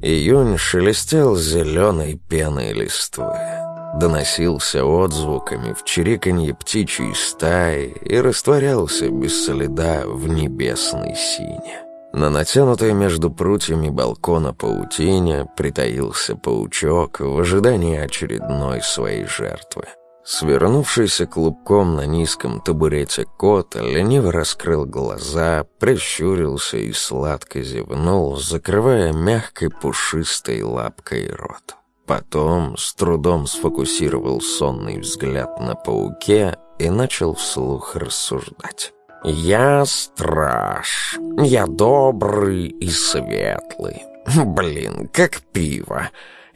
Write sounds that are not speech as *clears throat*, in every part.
Июнь шелестел зеленой пеной листвы. Доносился отзвуками в чириканье птичьей стаи и растворялся без следа в небесной сине. На натянутой между прутьями балкона паутине притаился паучок в ожидании очередной своей жертвы. Свернувшийся клубком на низком табурете кот лениво раскрыл глаза, прищурился и сладко зевнул, закрывая мягкой пушистой лапкой рот. Потом с трудом сфокусировал сонный взгляд на пауке и начал вслух рассуждать. «Я страж. Я добрый и светлый. Блин, как пиво.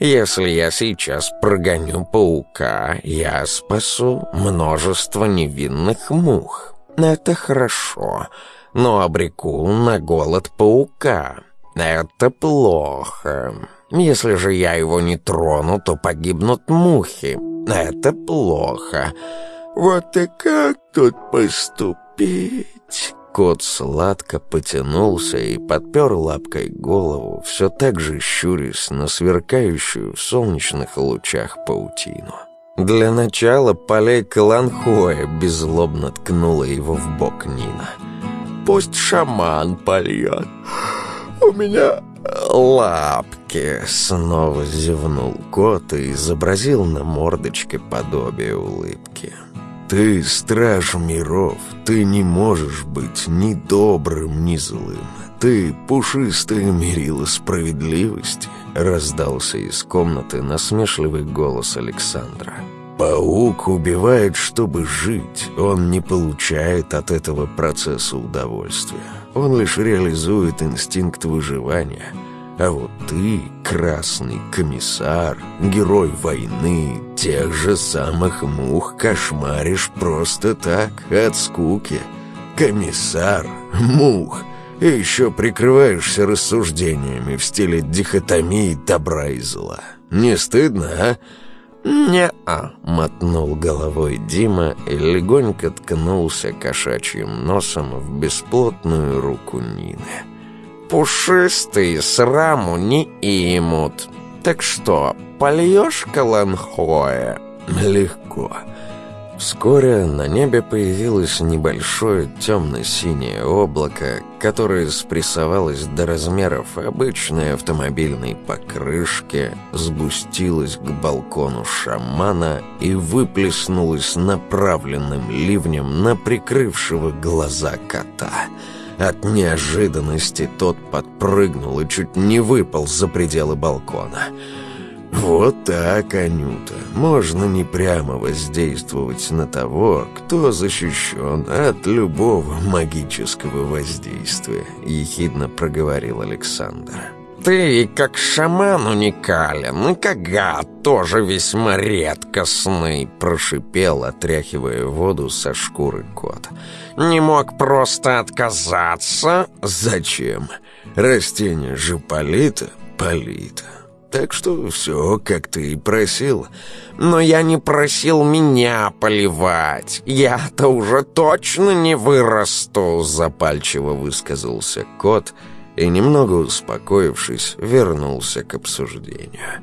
Если я сейчас прогоню паука, я спасу множество невинных мух. Это хорошо, но обреку на голод паука. Это плохо. Если же я его не трону, то погибнут мухи. Это плохо. Вот и как тут поступить? Кот сладко потянулся и подпер лапкой голову, все так же щурясь на сверкающую в солнечных лучах паутину. Для начала полей Каланхоя беззлобно ткнула его в бок Нина. «Пусть шаман польет. У меня лапки!» Снова зевнул кот и изобразил на мордочке подобие улыбки. Ты страж миров, ты не можешь быть ни добрым, ни злым. Ты пушистое мерило справедливости, раздался из комнаты насмешливый голос Александра. Паук убивает, чтобы жить. Он не получает от этого процесса удовольствия. Он лишь реализует инстинкт выживания – а вот ты, красный комиссар, герой войны, тех же самых мух кошмаришь просто так, от скуки. Комиссар, мух, и еще прикрываешься рассуждениями в стиле дихотомии добра и зла. Не стыдно, а?» «Не-а», — мотнул головой Дима и легонько ткнулся кошачьим носом в бесплотную руку Нины пушистые сраму не имут. Так что, польешь каланхоя?» «Легко». Вскоре на небе появилось небольшое темно-синее облако, которое спрессовалось до размеров обычной автомобильной покрышки, сгустилось к балкону шамана и выплеснулось направленным ливнем на прикрывшего глаза кота — от неожиданности тот подпрыгнул и чуть не выпал за пределы балкона. Вот так, Анюта, можно не прямо воздействовать на того, кто защищен от любого магического воздействия, ехидно проговорил Александр ты и как шаман уникален, и как гад тоже весьма редкостный», — прошипел, отряхивая воду со шкуры кот. «Не мог просто отказаться?» «Зачем? Растение же полито, полито. Так что все, как ты и просил. Но я не просил меня поливать. Я-то уже точно не вырасту», — запальчиво высказался кот, — и, немного успокоившись, вернулся к обсуждению.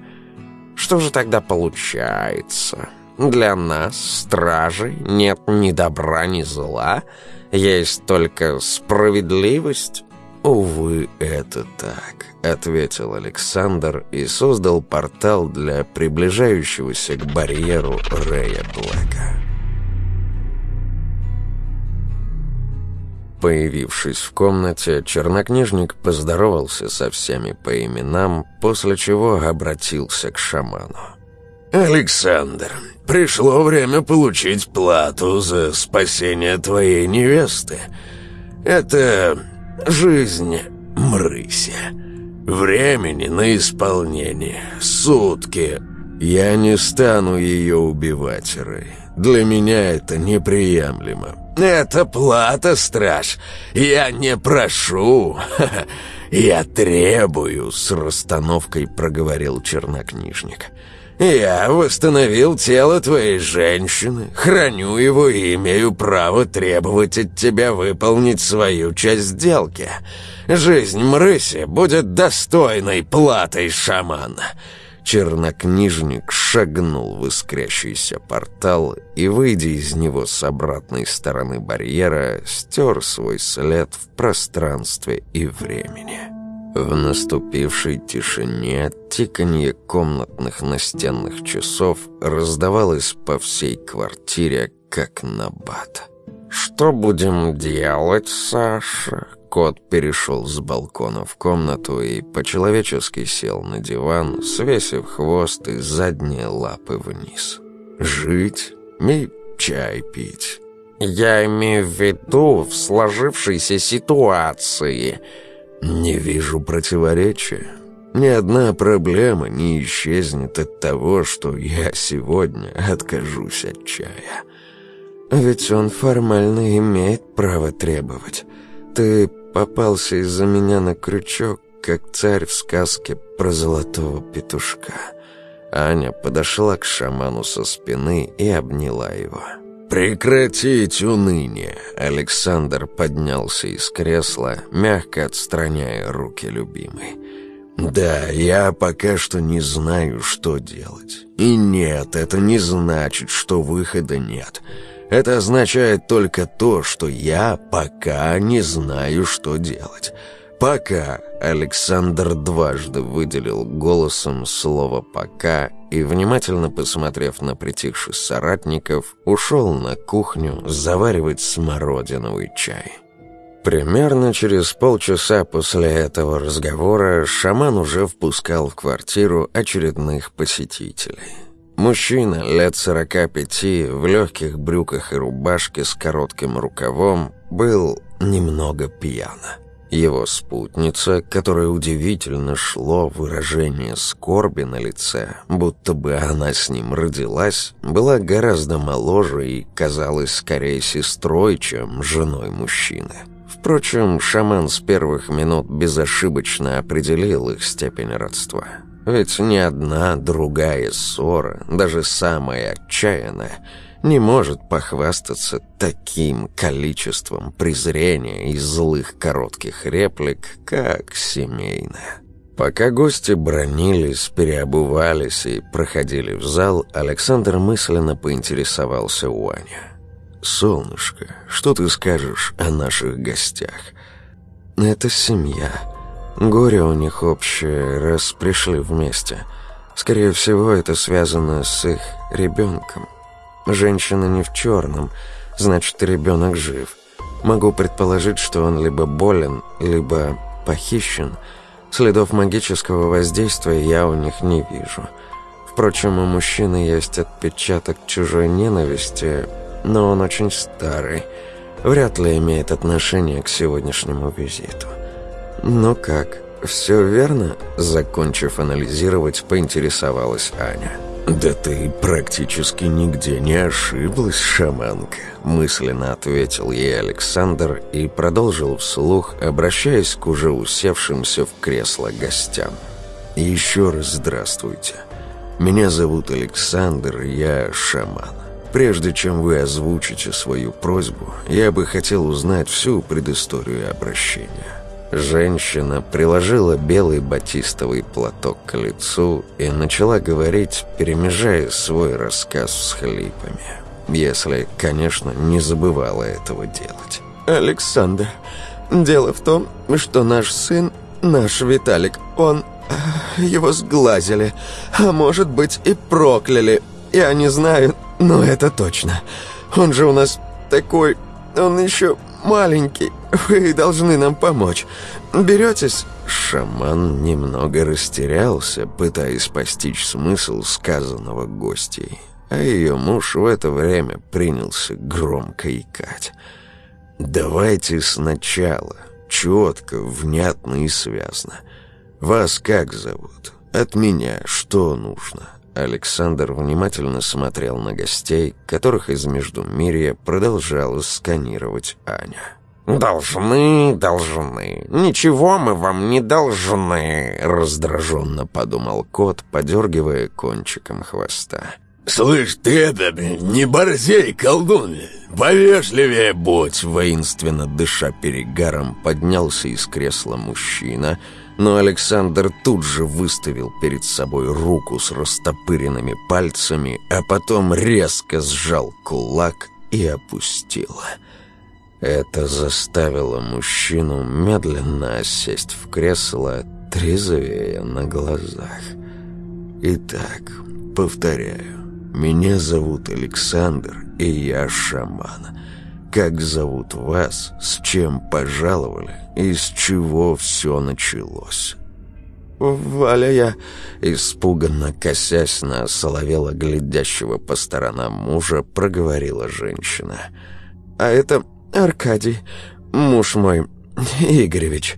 «Что же тогда получается? Для нас, стражей, нет ни добра, ни зла, есть только справедливость?» «Увы, это так», — ответил Александр и создал портал для приближающегося к барьеру Рея Блэка. Появившись в комнате, чернокнижник поздоровался со всеми по именам, после чего обратился к шаману. «Александр, пришло время получить плату за спасение твоей невесты. Это жизнь мрыся. Времени на исполнение. Сутки. Я не стану ее убивать, Рэй. Для меня это неприемлемо. «Это плата, страж. Я не прошу. *laughs* Я требую», — с расстановкой проговорил чернокнижник. «Я восстановил тело твоей женщины, храню его и имею право требовать от тебя выполнить свою часть сделки. Жизнь Мрыси будет достойной платой шамана». Чернокнижник шагнул в искрящийся портал и, выйдя из него с обратной стороны барьера, стер свой след в пространстве и времени. В наступившей тишине тиканье комнатных настенных часов раздавалось по всей квартире, как набат. «Что будем делать, Саша? Кот перешел с балкона в комнату и по-человечески сел на диван, свесив хвост и задние лапы вниз. «Жить и чай пить». «Я имею в виду в сложившейся ситуации». «Не вижу противоречия. Ни одна проблема не исчезнет от того, что я сегодня откажусь от чая». «Ведь он формально имеет право требовать. Ты попался из-за меня на крючок, как царь в сказке про золотого петушка. Аня подошла к шаману со спины и обняла его. «Прекратить уныние!» Александр поднялся из кресла, мягко отстраняя руки любимой. «Да, я пока что не знаю, что делать. И нет, это не значит, что выхода нет». Это означает только то, что я пока не знаю, что делать. Пока Александр дважды выделил голосом слово «пока» и, внимательно посмотрев на притихших соратников, ушел на кухню заваривать смородиновый чай. Примерно через полчаса после этого разговора шаман уже впускал в квартиру очередных посетителей. Мужчина лет 45 в легких брюках и рубашке с коротким рукавом был немного пьяна. Его спутница, которая удивительно шло выражение скорби на лице, будто бы она с ним родилась, была гораздо моложе и казалась скорее сестрой, чем женой мужчины. Впрочем, шаман с первых минут безошибочно определил их степень родства – ведь ни одна другая ссора, даже самая отчаянная, не может похвастаться таким количеством презрения и злых коротких реплик, как семейная. Пока гости бронились, переобувались и проходили в зал, Александр мысленно поинтересовался у Ани. «Солнышко, что ты скажешь о наших гостях?» «Это семья», Горе у них общее, раз пришли вместе. Скорее всего, это связано с их ребенком. Женщина не в черном, значит, ребенок жив. Могу предположить, что он либо болен, либо похищен. Следов магического воздействия я у них не вижу. Впрочем, у мужчины есть отпечаток чужой ненависти, но он очень старый. Вряд ли имеет отношение к сегодняшнему визиту. «Ну как, все верно?» Закончив анализировать, поинтересовалась Аня. «Да ты практически нигде не ошиблась, шаманка», — мысленно ответил ей Александр и продолжил вслух, обращаясь к уже усевшимся в кресло гостям. «Еще раз здравствуйте. Меня зовут Александр, я шаман. Прежде чем вы озвучите свою просьбу, я бы хотел узнать всю предысторию обращения». Женщина приложила белый батистовый платок к лицу и начала говорить, перемежая свой рассказ с хлипами. Если, конечно, не забывала этого делать. «Александр, дело в том, что наш сын, наш Виталик, он... Э, его сглазили, а может быть и прокляли. Я не знаю, но это точно. Он же у нас такой... Он еще маленький. *laughs* Вы должны нам помочь. Беретесь?» Шаман немного растерялся, пытаясь постичь смысл сказанного гостей, а ее муж в это время принялся громко икать. «Давайте сначала, четко, внятно и связно. Вас как зовут? От меня что нужно?» Александр внимательно смотрел на гостей, которых из Междумирья продолжала сканировать Аня. «Должны, должны. Ничего мы вам не должны», — раздраженно подумал кот, подергивая кончиком хвоста. «Слышь, ты это, не борзей, колдун! Повежливее будь!» Воинственно дыша перегаром поднялся из кресла мужчина — но Александр тут же выставил перед собой руку с растопыренными пальцами, а потом резко сжал кулак и опустил. Это заставило мужчину медленно сесть в кресло, трезвее на глазах. «Итак, повторяю, меня зовут Александр, и я шаман» как зовут вас, с чем пожаловали и с чего все началось». «Валя, я...» Испуганно косясь на соловела глядящего по сторонам мужа, проговорила женщина. «А это Аркадий, муж мой, Игоревич».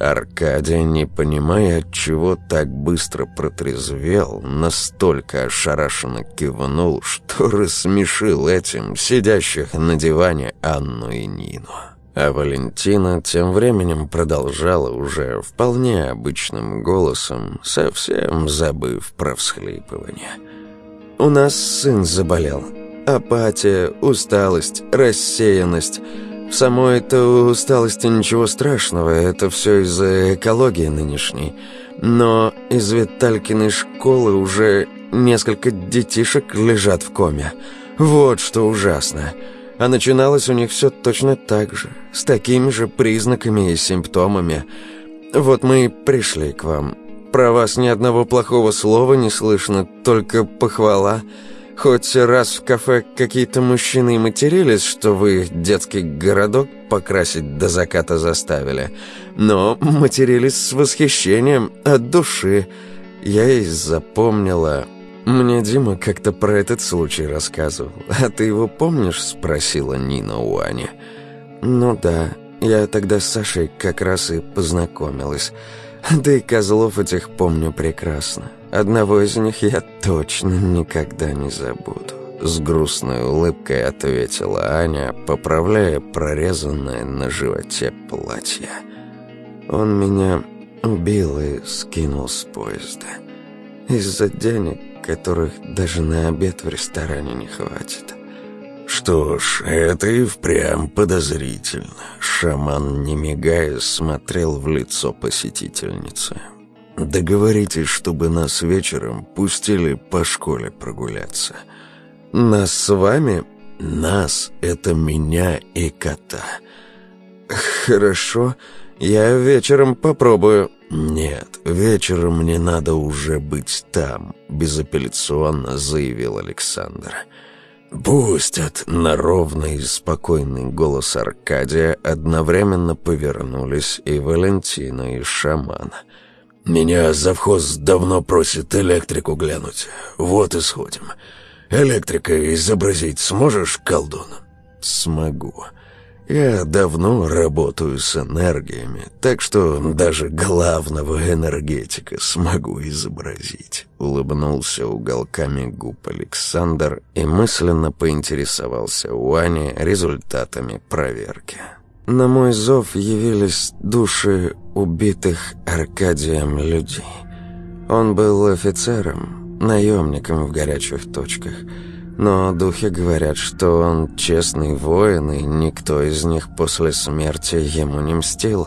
Аркадий, не понимая, чего так быстро протрезвел, настолько ошарашенно кивнул, что рассмешил этим сидящих на диване Анну и Нину. А Валентина тем временем продолжала уже вполне обычным голосом, совсем забыв про всхлипывание. «У нас сын заболел. Апатия, усталость, рассеянность...» В самой это усталости ничего страшного, это все из-за экологии нынешней. Но из Виталькиной школы уже несколько детишек лежат в коме. Вот что ужасно. А начиналось у них все точно так же, с такими же признаками и симптомами. Вот мы и пришли к вам. Про вас ни одного плохого слова не слышно, только похвала – Хоть раз в кафе какие-то мужчины матерились, что вы их детский городок покрасить до заката заставили. Но матерились с восхищением от души. Я и запомнила. Мне Дима как-то про этот случай рассказывал. «А ты его помнишь?» — спросила Нина у Ани. «Ну да, я тогда с Сашей как раз и познакомилась. Да и козлов этих помню прекрасно. Одного из них я точно никогда не забуду. С грустной улыбкой ответила Аня, поправляя прорезанное на животе платье. Он меня убил и скинул с поезда. Из-за денег, которых даже на обед в ресторане не хватит. Что ж, это и впрямь подозрительно. Шаман, не мигая, смотрел в лицо посетительницы. Договоритесь, чтобы нас вечером пустили по школе прогуляться. Нас с вами? Нас — это меня и кота. Хорошо, я вечером попробую. Нет, вечером мне надо уже быть там, безапелляционно заявил Александр. «Пустят!» — на ровный и спокойный голос Аркадия одновременно повернулись и Валентина, и шамана — меня завхоз давно просит электрику глянуть. Вот и сходим. Электрика изобразить сможешь, колдун? Смогу. Я давно работаю с энергиями, так что даже главного энергетика смогу изобразить. Улыбнулся уголками губ Александр и мысленно поинтересовался у Ани результатами проверки. На мой зов явились души убитых Аркадием людей. Он был офицером, наемником в горячих точках, но духи говорят, что он честный воин, и никто из них после смерти ему не мстил.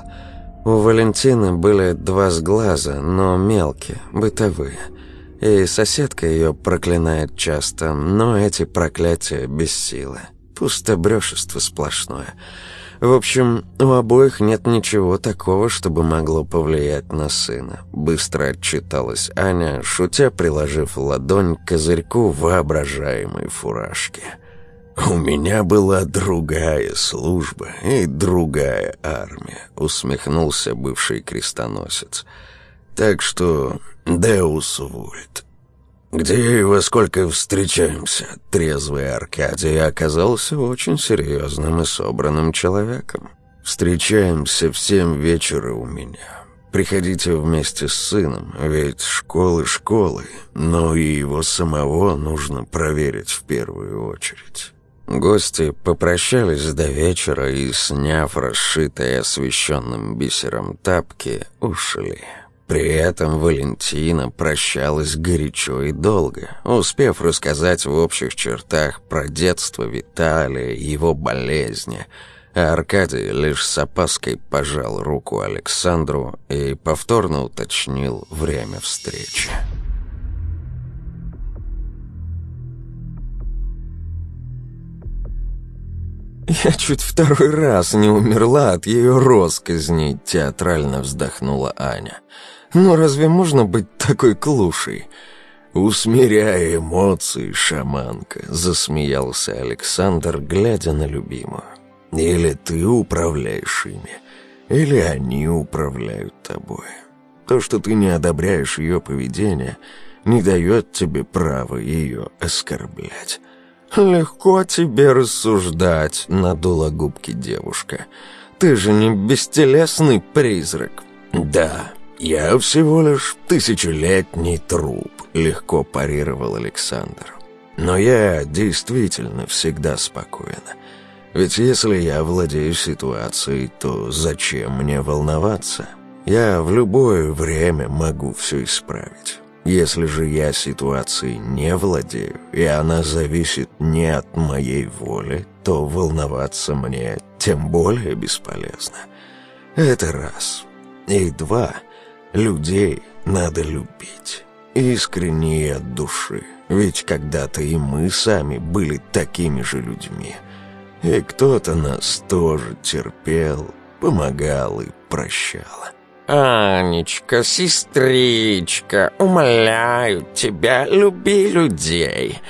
У Валентины были два сглаза, но мелкие, бытовые. И соседка ее проклинает часто, но эти проклятия без силы. Пустобрёшество сплошное – в общем, у обоих нет ничего такого, чтобы могло повлиять на сына. Быстро отчиталась Аня, шутя приложив ладонь к козырьку воображаемой фуражки. «У меня была другая служба и другая армия», — усмехнулся бывший крестоносец. «Так что, Деус Вульт, где и во сколько встречаемся?» Трезвый Аркадий оказался очень серьезным и собранным человеком. «Встречаемся всем вечера у меня. Приходите вместе с сыном, ведь школы школы, но и его самого нужно проверить в первую очередь». Гости попрощались до вечера и, сняв расшитые освещенным бисером тапки, ушли. При этом Валентина прощалась горячо и долго, успев рассказать в общих чертах про детство Виталия и его болезни, а Аркадий лишь с опаской пожал руку Александру и повторно уточнил время встречи. «Я чуть второй раз не умерла от ее росказней», — театрально вздохнула Аня. «Аня». Но разве можно быть такой клушей?» «Усмиряя эмоции, шаманка», — засмеялся Александр, глядя на любимую. «Или ты управляешь ими, или они управляют тобой. То, что ты не одобряешь ее поведение, не дает тебе права ее оскорблять». «Легко тебе рассуждать», — надула губки девушка. «Ты же не бестелесный призрак». «Да, «Я всего лишь тысячелетний труп», — легко парировал Александр. «Но я действительно всегда спокоен. Ведь если я владею ситуацией, то зачем мне волноваться? Я в любое время могу все исправить. Если же я ситуацией не владею, и она зависит не от моей воли, то волноваться мне тем более бесполезно. Это раз. И два — Людей надо любить. Искренне и от души. Ведь когда-то и мы сами были такими же людьми. И кто-то нас тоже терпел, помогал и прощал. «Анечка, сестричка, умоляю тебя, люби людей!»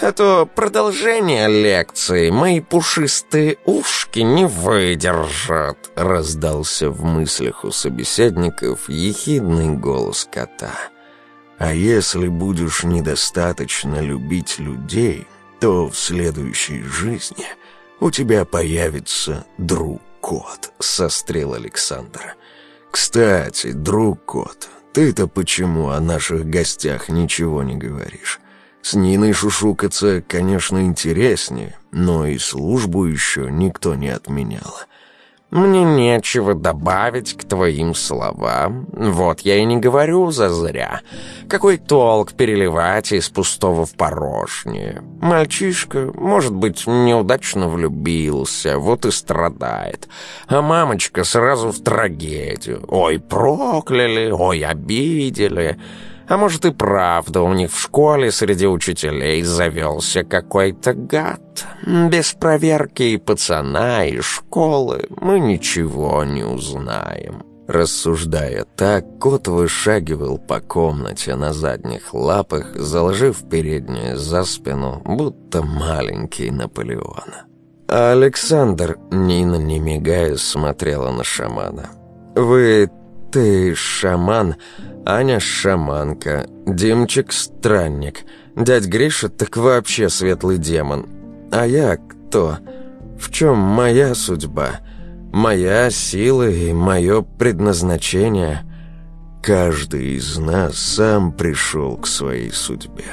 Это продолжение лекции, мои пушистые ушки не выдержат», — раздался в мыслях у собеседников ехидный голос кота. «А если будешь недостаточно любить людей, то в следующей жизни у тебя появится друг-кот», — сострил Александр. «Кстати, друг-кот, ты-то почему о наших гостях ничего не говоришь?» С Ниной шушукаться, конечно, интереснее, но и службу еще никто не отменял. «Мне нечего добавить к твоим словам. Вот я и не говорю зазря. Какой толк переливать из пустого в порожнее? Мальчишка, может быть, неудачно влюбился, вот и страдает. А мамочка сразу в трагедию. Ой, прокляли, ой, обидели». А может и правда, у них в школе среди учителей завелся какой-то гад. Без проверки и пацана, и школы мы ничего не узнаем». Рассуждая так, кот вышагивал по комнате на задних лапах, заложив переднюю за спину, будто маленький Наполеона. А Александр, Нина не мигая, смотрела на шамана. «Вы «Ты шаман, Аня шаманка, Димчик странник, дядь Гриша так вообще светлый демон. А я кто? В чем моя судьба? Моя сила и мое предназначение?» «Каждый из нас сам пришел к своей судьбе.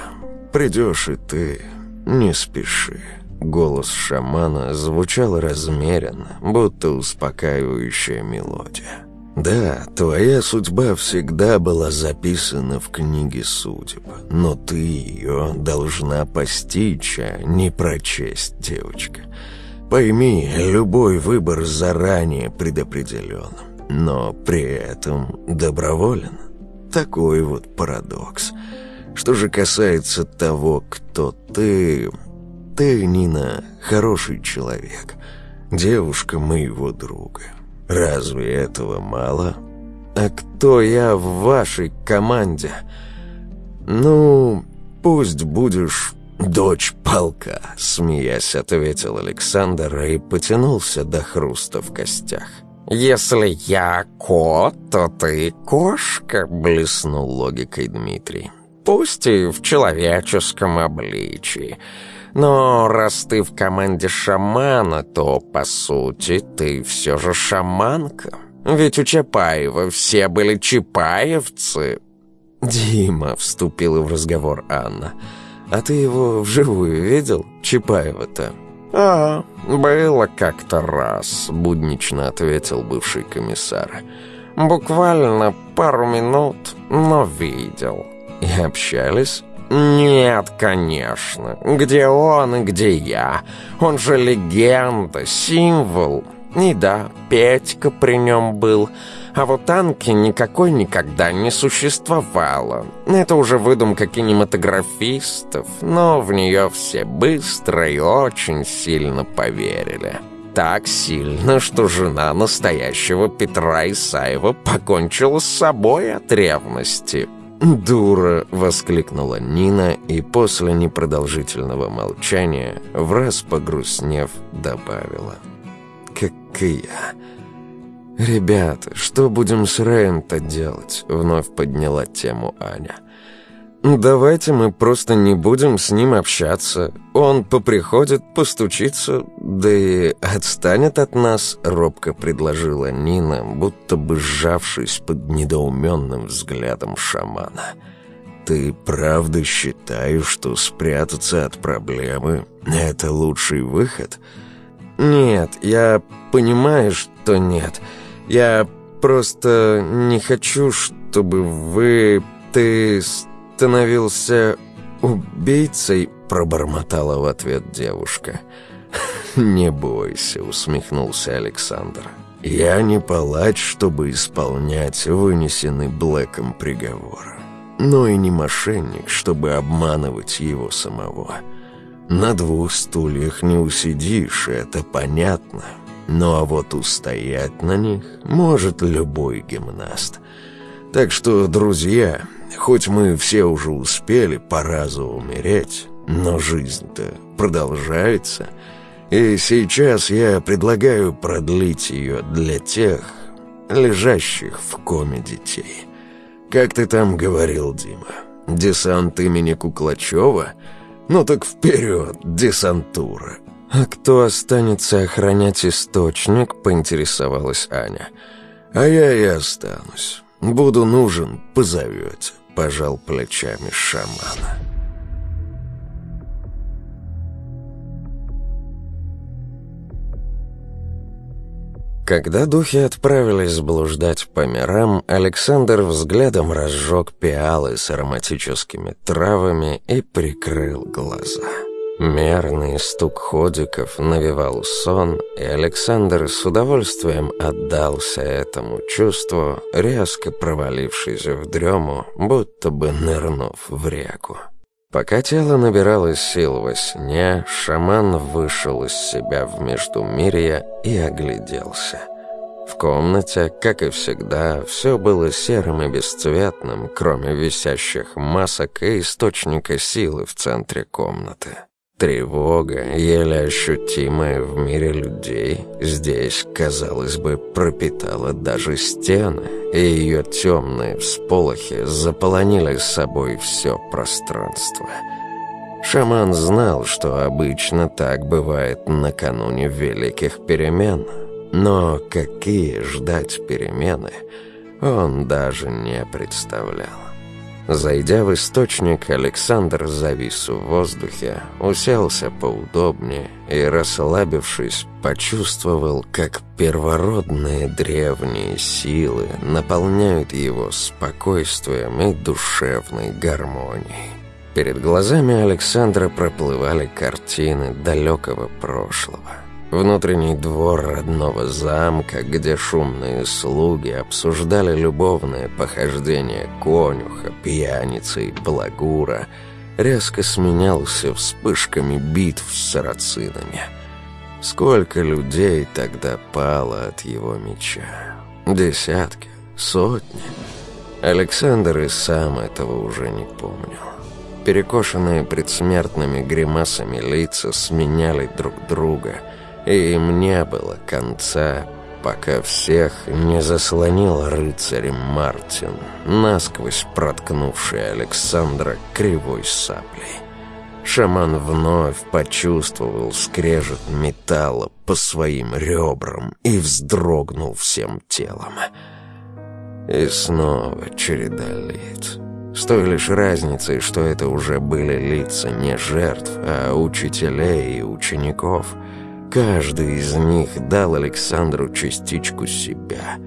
Придешь и ты, не спеши». Голос шамана звучал размеренно, будто успокаивающая мелодия. Да, твоя судьба всегда была записана в книге судеб, но ты ее должна постичь, а не прочесть, девочка. Пойми, любой выбор заранее предопределен, но при этом доброволен. Такой вот парадокс. Что же касается того, кто ты... Ты, Нина, хороший человек, девушка моего друга». Разве этого мало? А кто я в вашей команде? Ну, пусть будешь дочь полка, смеясь, ответил Александр и потянулся до хруста в костях. «Если я кот, то ты кошка», — блеснул логикой Дмитрий. «Пусть и в человеческом обличии». Но раз ты в команде шамана, то, по сути, ты все же шаманка. Ведь у Чапаева все были чапаевцы». «Дима», — вступила в разговор Анна, — «а ты его вживую видел, Чапаева-то?» «А, было как-то раз», — буднично ответил бывший комиссар. «Буквально пару минут, но видел». «И общались?» «Нет, конечно. Где он, где я? Он же легенда, символ. И да, Петька при нем был. А вот танки никакой никогда не существовало. Это уже выдумка кинематографистов, но в нее все быстро и очень сильно поверили. Так сильно, что жена настоящего Петра Исаева покончила с собой от ревности». «Дура!» — воскликнула Нина и после непродолжительного молчания, в раз погрустнев, добавила. «Какая!» «Ребята, что будем с Раем-то делать?» — вновь подняла тему Аня. «Давайте мы просто не будем с ним общаться. Он поприходит, постучится, да и отстанет от нас», — робко предложила Нина, будто бы сжавшись под недоуменным взглядом шамана. «Ты правда считаешь, что спрятаться от проблемы — это лучший выход?» «Нет, я понимаю, что нет. Я просто не хочу, чтобы вы... ты...» становился убийцей?» — пробормотала в ответ девушка. *laughs* «Не бойся», — усмехнулся Александр. «Я не палач, чтобы исполнять вынесенный Блэком приговор. Но и не мошенник, чтобы обманывать его самого. На двух стульях не усидишь, это понятно. Ну а вот устоять на них может любой гимнаст. Так что, друзья, Хоть мы все уже успели по разу умереть, но жизнь-то продолжается. И сейчас я предлагаю продлить ее для тех, лежащих в коме детей. Как ты там говорил, Дима, десант имени Куклачева? Ну так вперед, десантура. «А кто останется охранять источник?» — поинтересовалась Аня. «А я и останусь. Буду нужен, позовете». — пожал плечами шамана. Когда духи отправились блуждать по мирам, Александр взглядом разжег пиалы с ароматическими травами и прикрыл глаза. Мерный стук ходиков навевал сон, и Александр с удовольствием отдался этому чувству, резко провалившись в дрему, будто бы нырнув в реку. Пока тело набирало сил во сне, шаман вышел из себя в Междумирье и огляделся. В комнате, как и всегда, все было серым и бесцветным, кроме висящих масок и источника силы в центре комнаты. Тревога, еле ощутимая в мире людей, здесь, казалось бы, пропитала даже стены, и ее темные всполохи заполонили собой все пространство. Шаман знал, что обычно так бывает накануне великих перемен, но какие ждать перемены, он даже не представлял. Зайдя в источник, Александр завис в воздухе, уселся поудобнее и, расслабившись, почувствовал, как первородные древние силы наполняют его спокойствием и душевной гармонией. Перед глазами Александра проплывали картины далекого прошлого – Внутренний двор родного замка, где шумные слуги обсуждали любовное похождение конюха, пьяницы и благура, резко сменялся вспышками битв с сарацинами. Сколько людей тогда пало от его меча? Десятки, сотни. Александр и сам этого уже не помнил. Перекошенные предсмертными гримасами лица сменяли друг друга — и им не было конца, пока всех не заслонил рыцарь Мартин, насквозь проткнувший Александра кривой саблей. Шаман вновь почувствовал скрежет металла по своим ребрам и вздрогнул всем телом. И снова череда лиц. С той лишь разницей, что это уже были лица не жертв, а учителей и учеников — Каждый из них дал Александру частичку себя,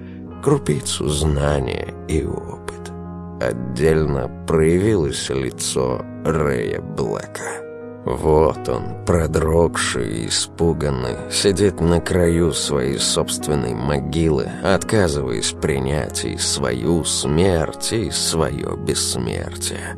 крупицу знания и опыта. Отдельно проявилось лицо Рэя Блэка. Вот он, продрогший и испуганный, сидит на краю своей собственной могилы, отказываясь принять и свою смерть, и свое бессмертие.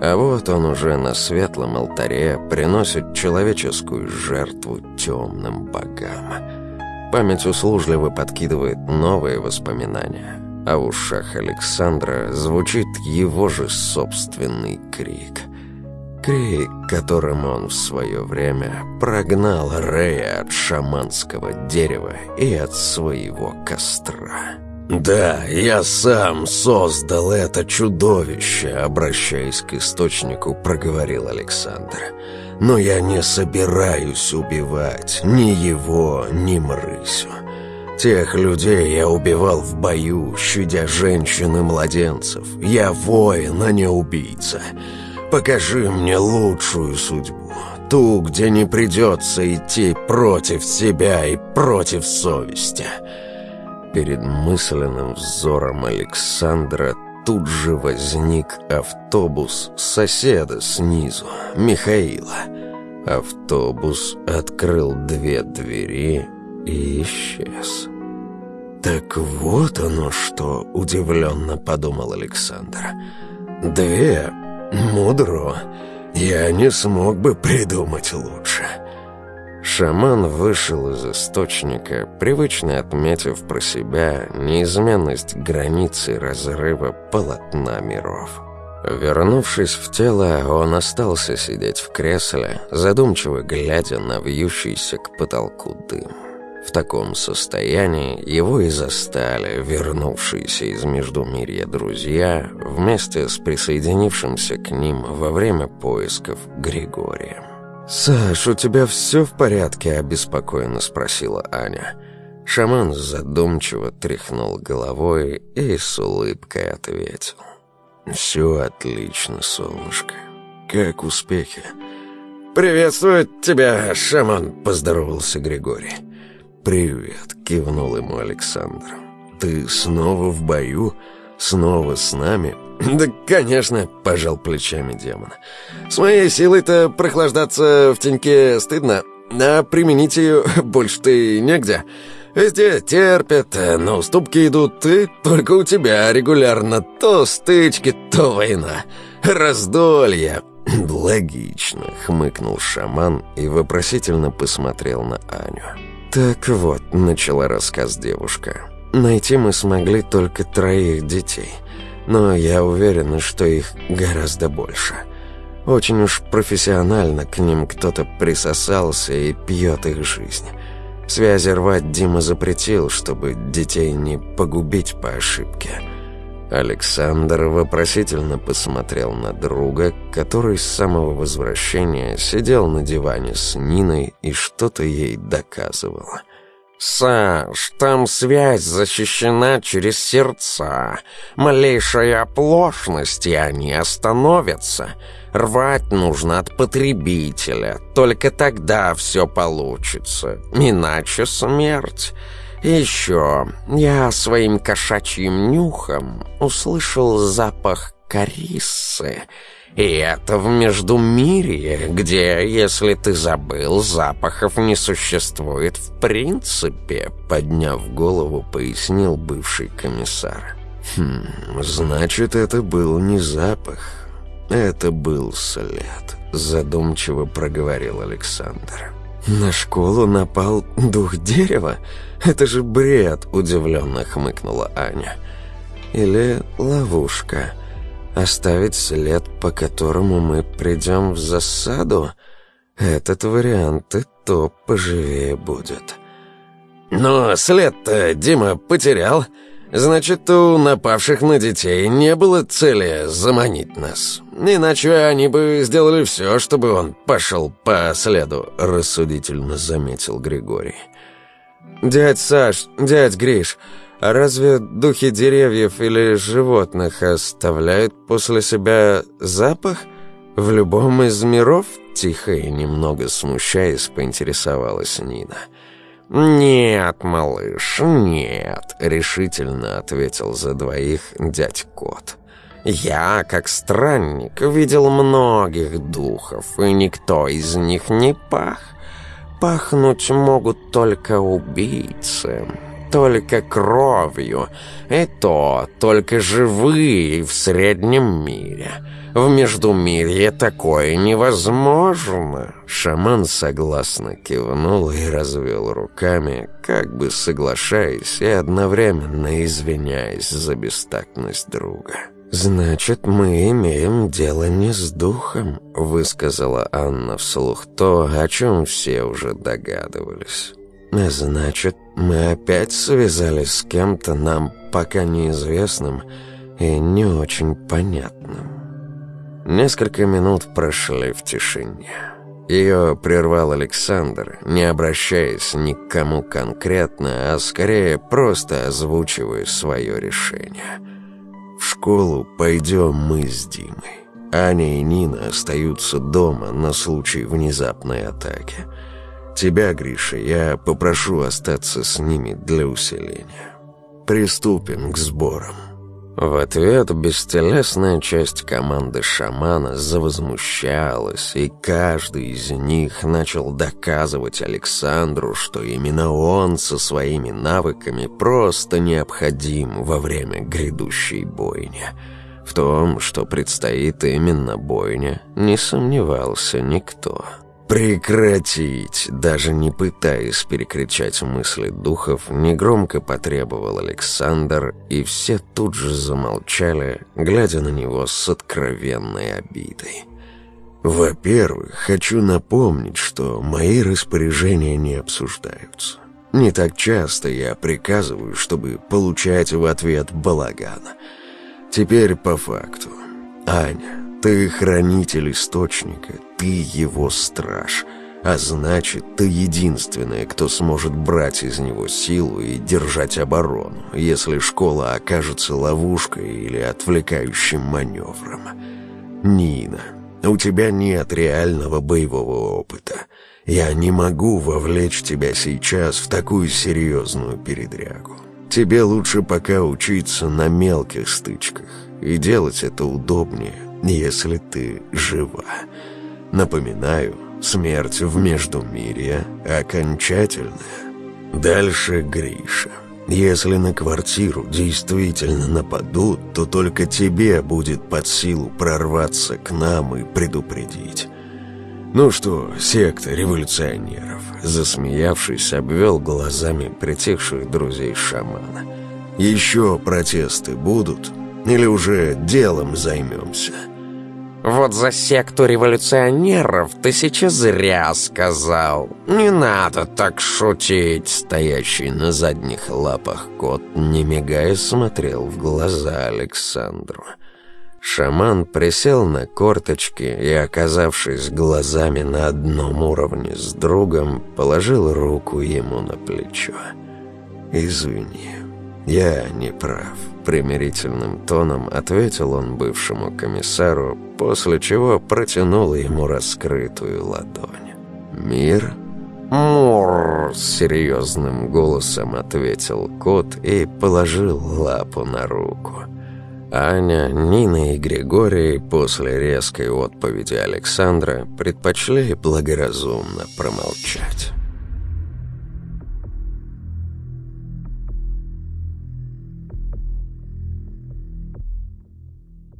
А вот он уже на светлом алтаре приносит человеческую жертву темным богам. Память услужливо подкидывает новые воспоминания, а в ушах Александра звучит его же собственный крик. Крик, которым он в свое время прогнал Рея от шаманского дерева и от своего костра. «Да, я сам создал это чудовище», — обращаясь к источнику, проговорил Александр. «Но я не собираюсь убивать ни его, ни Мрысю. Тех людей я убивал в бою, щадя женщин и младенцев. Я воин, а не убийца. Покажи мне лучшую судьбу, ту, где не придется идти против себя и против совести». Перед мысленным взором Александра тут же возник автобус соседа снизу, Михаила. Автобус открыл две двери и исчез. «Так вот оно что!» – удивленно подумал Александр. «Две? Мудро. Я не смог бы придумать лучше». Шаман вышел из источника, привычно отметив про себя неизменность границы разрыва полотна миров. Вернувшись в тело, он остался сидеть в кресле, задумчиво глядя на вьющийся к потолку дым. В таком состоянии его и застали вернувшиеся из Междумирья друзья вместе с присоединившимся к ним во время поисков Григорием. «Саш, у тебя все в порядке?» – обеспокоенно спросила Аня. Шаман задумчиво тряхнул головой и с улыбкой ответил. «Все отлично, солнышко. Как успехи?» «Приветствует тебя, шаман!» – поздоровался Григорий. «Привет!» – кивнул ему Александр. «Ты снова в бою?» «Снова с нами?» *laughs* «Да, конечно», — пожал плечами демон. «С моей силой-то прохлаждаться в теньке стыдно, а применить ее *laughs* больше-то и негде. Везде терпят, э, но уступки идут, и только у тебя регулярно то стычки, то война. Раздолье». *clears throat* «Логично», — хмыкнул шаман и вопросительно посмотрел на Аню. «Так вот», — начала рассказ девушка, Найти мы смогли только троих детей, но я уверен, что их гораздо больше. Очень уж профессионально к ним кто-то присосался и пьет их жизнь. Связи рвать Дима запретил, чтобы детей не погубить по ошибке. Александр вопросительно посмотрел на друга, который с самого возвращения сидел на диване с Ниной и что-то ей доказывал. «Саш, там связь защищена через сердца. Малейшая оплошность, и они остановятся. Рвать нужно от потребителя. Только тогда все получится. Иначе смерть». И еще я своим кошачьим нюхом услышал запах корисы — и это в Междумирье, где, если ты забыл, запахов не существует в принципе», — подняв голову, пояснил бывший комиссар. «Хм, значит, это был не запах, это был след», — задумчиво проговорил Александр. «На школу напал дух дерева? Это же бред!» — удивленно хмыкнула Аня. «Или ловушка?» Оставить след, по которому мы придем в засаду? Этот вариант и то поживее будет. Но след-то Дима потерял. Значит, у напавших на детей не было цели заманить нас. Иначе они бы сделали все, чтобы он пошел по следу, рассудительно заметил Григорий. «Дядь Саш, дядь Гриш...» А разве духи деревьев или животных оставляют после себя запах? В любом из миров, тихо и немного смущаясь, поинтересовалась Нина. «Нет, малыш, нет», — решительно ответил за двоих дядь Кот. «Я, как странник, видел многих духов, и никто из них не пах. Пахнуть могут только убийцы» только кровью, и то только живые в среднем мире. В Междумирье такое невозможно. Шаман согласно кивнул и развел руками, как бы соглашаясь и одновременно извиняясь за бестактность друга. «Значит, мы имеем дело не с духом», — высказала Анна вслух то, о чем все уже догадывались. Значит, мы опять связались с кем-то нам пока неизвестным и не очень понятным. Несколько минут прошли в тишине. Ее прервал Александр, не обращаясь ни к кому конкретно, а скорее просто озвучивая свое решение. «В школу пойдем мы с Димой. Аня и Нина остаются дома на случай внезапной атаки». Тебя, Гриша, я попрошу остаться с ними для усиления. Приступим к сборам». В ответ бестелесная часть команды шамана завозмущалась, и каждый из них начал доказывать Александру, что именно он со своими навыками просто необходим во время грядущей бойни. В том, что предстоит именно бойня, не сомневался никто. «Прекратить!» Даже не пытаясь перекричать мысли духов, негромко потребовал Александр, и все тут же замолчали, глядя на него с откровенной обидой. «Во-первых, хочу напомнить, что мои распоряжения не обсуждаются. Не так часто я приказываю, чтобы получать в ответ балагана. Теперь по факту. Аня, ты хранитель источника, ты его страж, а значит, ты единственная, кто сможет брать из него силу и держать оборону, если школа окажется ловушкой или отвлекающим маневром. Нина, у тебя нет реального боевого опыта. Я не могу вовлечь тебя сейчас в такую серьезную передрягу. Тебе лучше пока учиться на мелких стычках, и делать это удобнее если ты жива. Напоминаю, смерть в Междумирье окончательная. Дальше Гриша. Если на квартиру действительно нападут, то только тебе будет под силу прорваться к нам и предупредить. Ну что, секта революционеров, засмеявшись, обвел глазами притихших друзей шамана. Еще протесты будут? Или уже делом займемся?» «Вот за секту революционеров ты сейчас зря сказал. Не надо так шутить!» Стоящий на задних лапах кот, не мигая, смотрел в глаза Александру. Шаман присел на корточки и, оказавшись глазами на одном уровне с другом, положил руку ему на плечо. «Извини, «Я не прав», — примирительным тоном ответил он бывшему комиссару, после чего протянул ему раскрытую ладонь. «Мир?» «Мур!» — серьезным голосом ответил кот и положил лапу на руку. Аня, Нина и Григорий после резкой отповеди Александра предпочли благоразумно промолчать.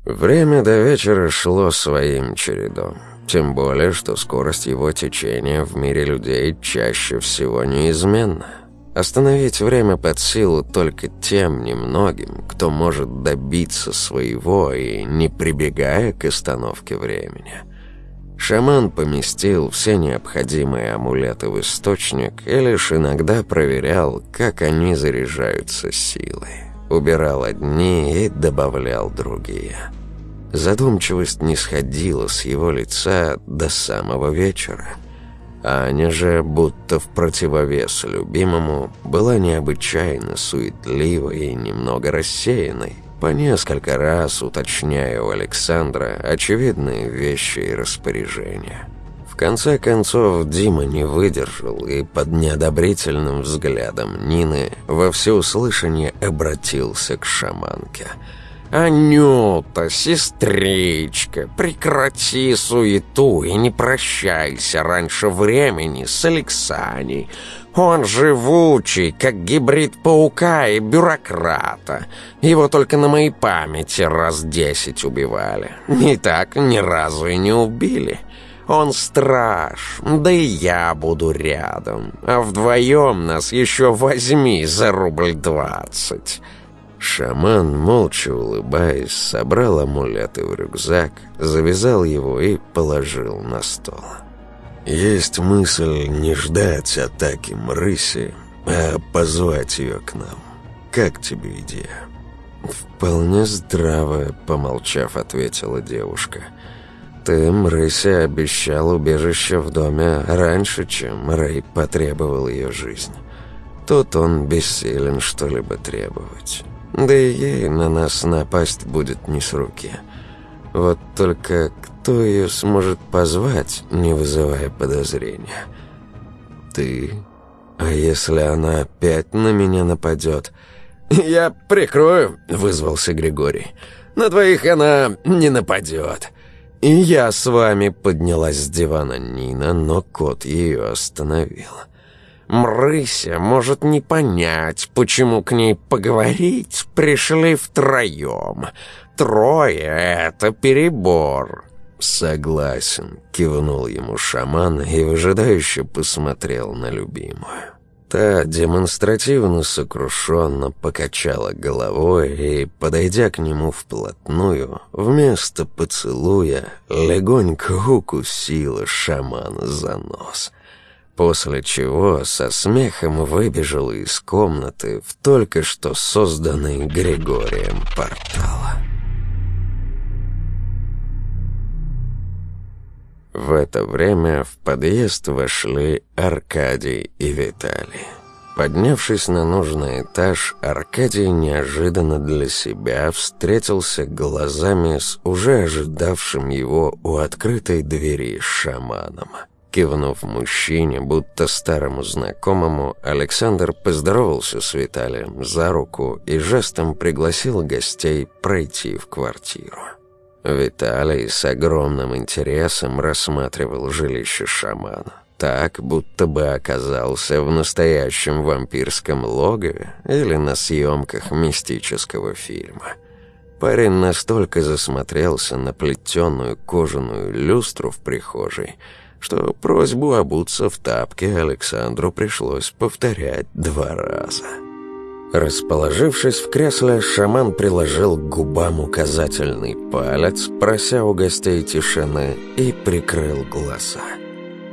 Время до вечера шло своим чередом. Тем более, что скорость его течения в мире людей чаще всего неизменна. Остановить время под силу только тем немногим, кто может добиться своего и не прибегая к остановке времени. Шаман поместил все необходимые амулеты в источник и лишь иногда проверял, как они заряжаются силой. Убирал одни и добавлял другие – Задумчивость не сходила с его лица до самого вечера. Аня же, будто в противовес любимому, была необычайно суетливой и немного рассеянной, по несколько раз уточняя у Александра очевидные вещи и распоряжения. В конце концов, Дима не выдержал и под неодобрительным взглядом Нины во всеуслышание обратился к шаманке – «Анюта, сестричка, прекрати суету и не прощайся раньше времени с Алексаней. Он живучий, как гибрид паука и бюрократа. Его только на моей памяти раз десять убивали. И так ни разу и не убили». Он страж, да и я буду рядом. А вдвоем нас еще возьми за рубль двадцать. Шаман, молча улыбаясь, собрал амулеты в рюкзак, завязал его и положил на стол. «Есть мысль не ждать атаки Мрыси, а позвать ее к нам. Как тебе идея?» «Вполне здраво», — помолчав, ответила девушка. «Ты, Мрыси, обещал убежище в доме раньше, чем Рэй потребовал ее жизнь. Тут он бессилен что-либо требовать». Да и ей на нас напасть будет не с руки. Вот только кто ее сможет позвать, не вызывая подозрения? Ты? А если она опять на меня нападет? «Я прикрою», — вызвался Григорий. «На двоих она не нападет». «И я с вами», — поднялась с дивана Нина, но кот ее остановил. Мрыся может не понять, почему к ней поговорить пришли втроем. Трое — это перебор». «Согласен», — кивнул ему шаман и выжидающе посмотрел на любимую. Та демонстративно сокрушенно покачала головой и, подойдя к нему вплотную, вместо поцелуя легонько укусила шамана за нос — после чего со смехом выбежала из комнаты в только что созданный Григорием портала. В это время в подъезд вошли Аркадий и Виталий. Поднявшись на нужный этаж, Аркадий неожиданно для себя встретился глазами с уже ожидавшим его у открытой двери шаманом – Кивнув мужчине, будто старому знакомому, Александр поздоровался с Виталием за руку и жестом пригласил гостей пройти в квартиру. Виталий с огромным интересом рассматривал жилище шамана. Так, будто бы оказался в настоящем вампирском логове или на съемках мистического фильма – Парень настолько засмотрелся на плетеную кожаную люстру в прихожей, что просьбу обуться в тапке Александру пришлось повторять два раза. Расположившись в кресле, шаман приложил к губам указательный палец, прося у гостей тишины, и прикрыл глаза.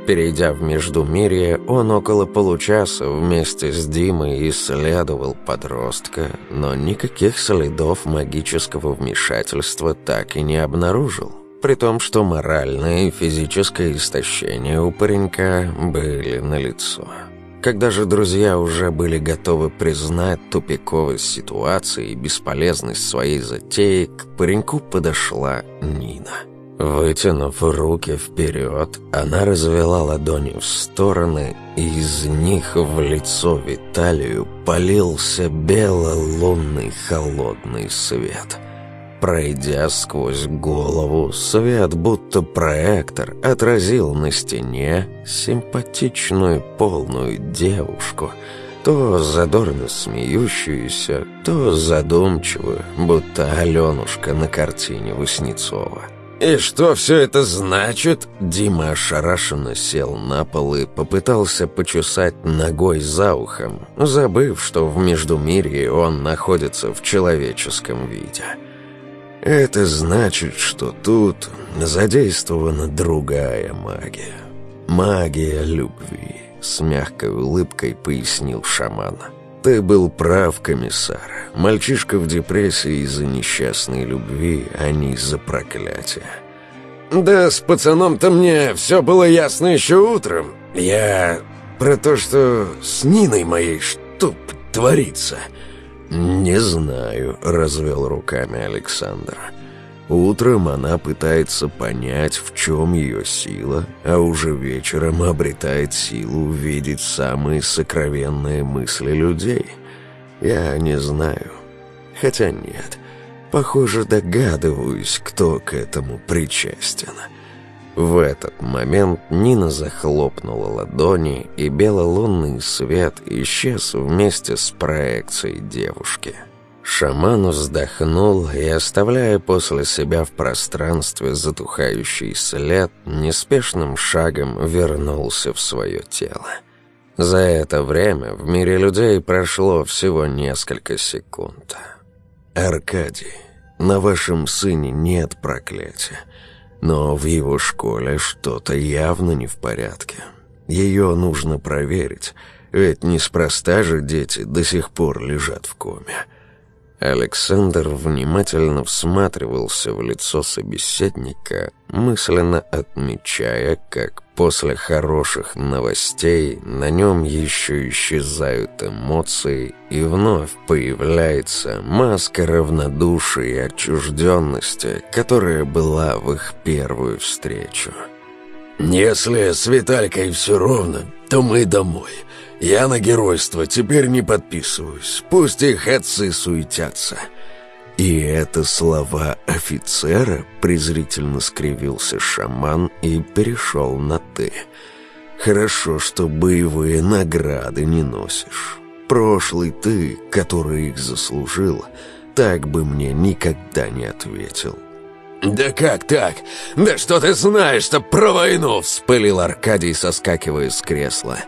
Перейдя в Междумирье, он около получаса вместе с Димой исследовал подростка, но никаких следов магического вмешательства так и не обнаружил. При том, что моральное и физическое истощение у паренька были налицо. Когда же друзья уже были готовы признать тупиковость ситуации и бесполезность своей затеи, к пареньку подошла Нина. Вытянув руки вперед, она развела ладони в стороны, и из них в лицо Виталию полился бело-лунный холодный свет – Пройдя сквозь голову, свет будто проектор отразил на стене симпатичную полную девушку, то задорно смеющуюся, то задумчивую, будто Аленушка на картине Васнецова. «И что все это значит?» Дима ошарашенно сел на пол и попытался почесать ногой за ухом, забыв, что в Междумирье он находится в человеческом виде. Это значит, что тут задействована другая магия. Магия любви, с мягкой улыбкой пояснил шаман. Ты был прав, комиссар. Мальчишка в депрессии из-за несчастной любви, а не из-за проклятия. Да с пацаном-то мне все было ясно еще утром. Я про то, что с Ниной моей что творится. «Не знаю», — развел руками Александр. «Утром она пытается понять, в чем ее сила, а уже вечером обретает силу видеть самые сокровенные мысли людей. Я не знаю. Хотя нет, похоже, догадываюсь, кто к этому причастен». В этот момент Нина захлопнула ладони, и белолунный свет исчез вместе с проекцией девушки. Шаман вздохнул и, оставляя после себя в пространстве затухающий след, неспешным шагом вернулся в свое тело. За это время в мире людей прошло всего несколько секунд. «Аркадий, на вашем сыне нет проклятия. Но в его школе что-то явно не в порядке. Ее нужно проверить, ведь неспроста же дети до сих пор лежат в коме. Александр внимательно всматривался в лицо собеседника, мысленно отмечая, как после хороших новостей на нем еще исчезают эмоции и вновь появляется маска равнодушия и отчужденности, которая была в их первую встречу. «Если с Виталькой все ровно, то мы домой. Я на геройство теперь не подписываюсь. Пусть их отцы суетятся». «И это слова офицера?» — презрительно скривился шаман и перешел на «ты». «Хорошо, что боевые награды не носишь. Прошлый ты, который их заслужил, так бы мне никогда не ответил». «Да как так? Да что ты знаешь-то про войну?» — вспылил Аркадий, соскакивая с кресла.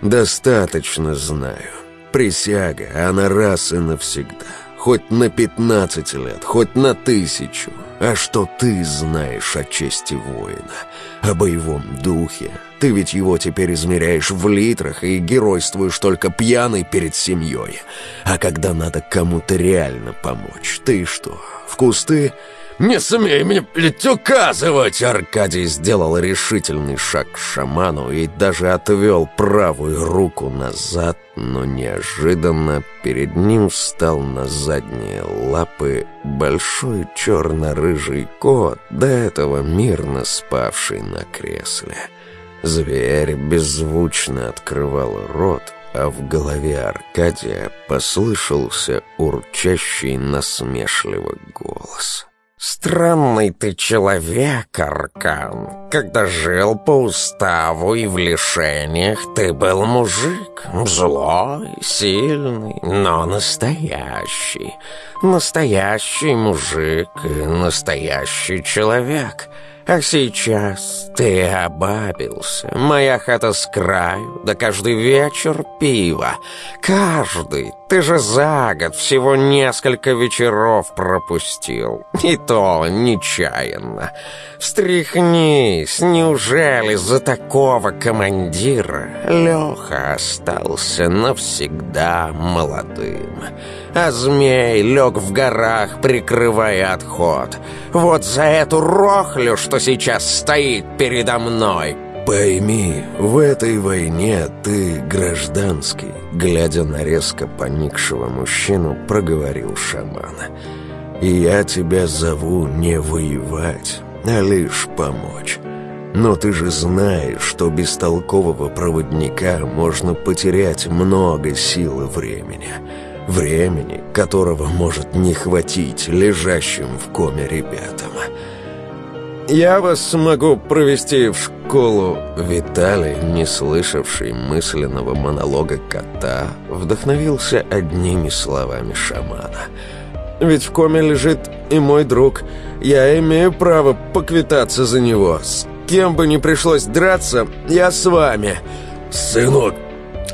«Достаточно знаю. Присяга, она раз и навсегда». Хоть на 15 лет, хоть на тысячу. А что ты знаешь о чести воина? О боевом духе? Ты ведь его теперь измеряешь в литрах и геройствуешь только пьяный перед семьей. А когда надо кому-то реально помочь, ты что, в кусты? «Не смей мне плеть указывать!» Аркадий сделал решительный шаг к шаману и даже отвел правую руку назад, но неожиданно перед ним встал на задние лапы большой черно-рыжий кот, до этого мирно спавший на кресле. Зверь беззвучно открывал рот, а в голове Аркадия послышался урчащий насмешливый голос — «Странный ты человек, Аркан. Когда жил по уставу и в лишениях, ты был мужик. Злой, сильный, но настоящий. Настоящий мужик и настоящий человек». А сейчас ты обабился. Моя хата с краю, да каждый вечер пиво. Каждый ты же за год всего несколько вечеров пропустил. И то нечаянно. Встряхнись, неужели за такого командира Леха остался навсегда молодым? А змей лег в горах, прикрывая отход. Вот за эту рохлю, что сейчас стоит передо мной, Пойми, в этой войне ты гражданский, глядя на резко поникшего мужчину, проговорил шаман. И я тебя зову не воевать, а лишь помочь. Но ты же знаешь, что без толкового проводника можно потерять много сил и времени. Времени, которого может не хватить лежащим в коме ребятам. «Я вас могу провести в школу». Виталий, не слышавший мысленного монолога кота, вдохновился одними словами шамана. «Ведь в коме лежит и мой друг. Я имею право поквитаться за него. С кем бы ни пришлось драться, я с вами». «Сынок,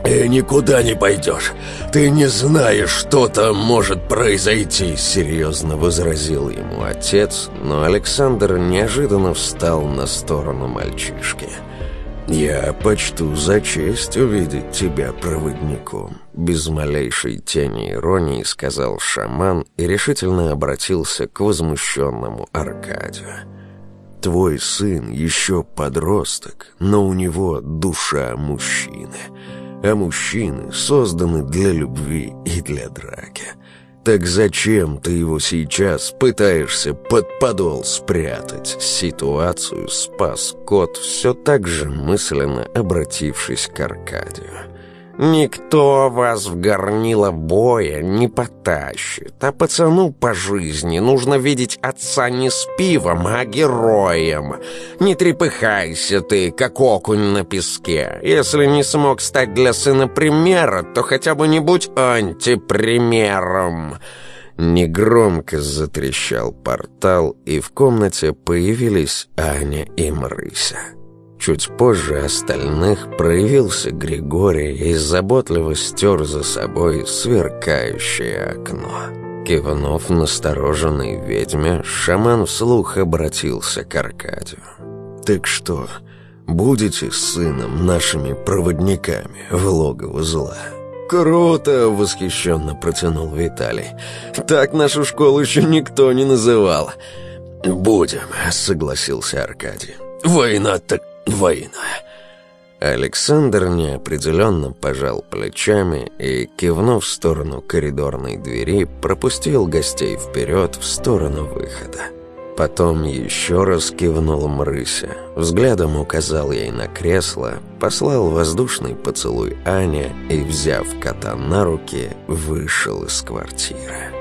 «Ты никуда не пойдешь. Ты не знаешь, что там может произойти», — серьезно возразил ему отец, но Александр неожиданно встал на сторону мальчишки. «Я почту за честь увидеть тебя проводником», — без малейшей тени иронии сказал шаман и решительно обратился к возмущенному Аркадию. «Твой сын еще подросток, но у него душа мужчины» а мужчины созданы для любви и для драки. Так зачем ты его сейчас пытаешься под подол спрятать? Ситуацию спас кот, все так же мысленно обратившись к Аркадию. Никто вас в горнило боя не потащит, а пацану по жизни нужно видеть отца не с пивом, а героем. Не трепыхайся ты, как окунь на песке. Если не смог стать для сына примером, то хотя бы не будь антипримером». Негромко затрещал портал, и в комнате появились Аня и Мрыся. Чуть позже остальных проявился Григорий и заботливо стер за собой сверкающее окно. Кивнув настороженной ведьме, шаман вслух обратился к Аркадию. «Так что, будете с сыном нашими проводниками в логово зла?» «Круто!» — восхищенно протянул Виталий. «Так нашу школу еще никто не называл». «Будем», — согласился Аркадий. «Война так война». Александр неопределенно пожал плечами и, кивнув в сторону коридорной двери, пропустил гостей вперед в сторону выхода. Потом еще раз кивнул Мрыся, взглядом указал ей на кресло, послал воздушный поцелуй Ане и, взяв кота на руки, вышел из квартиры.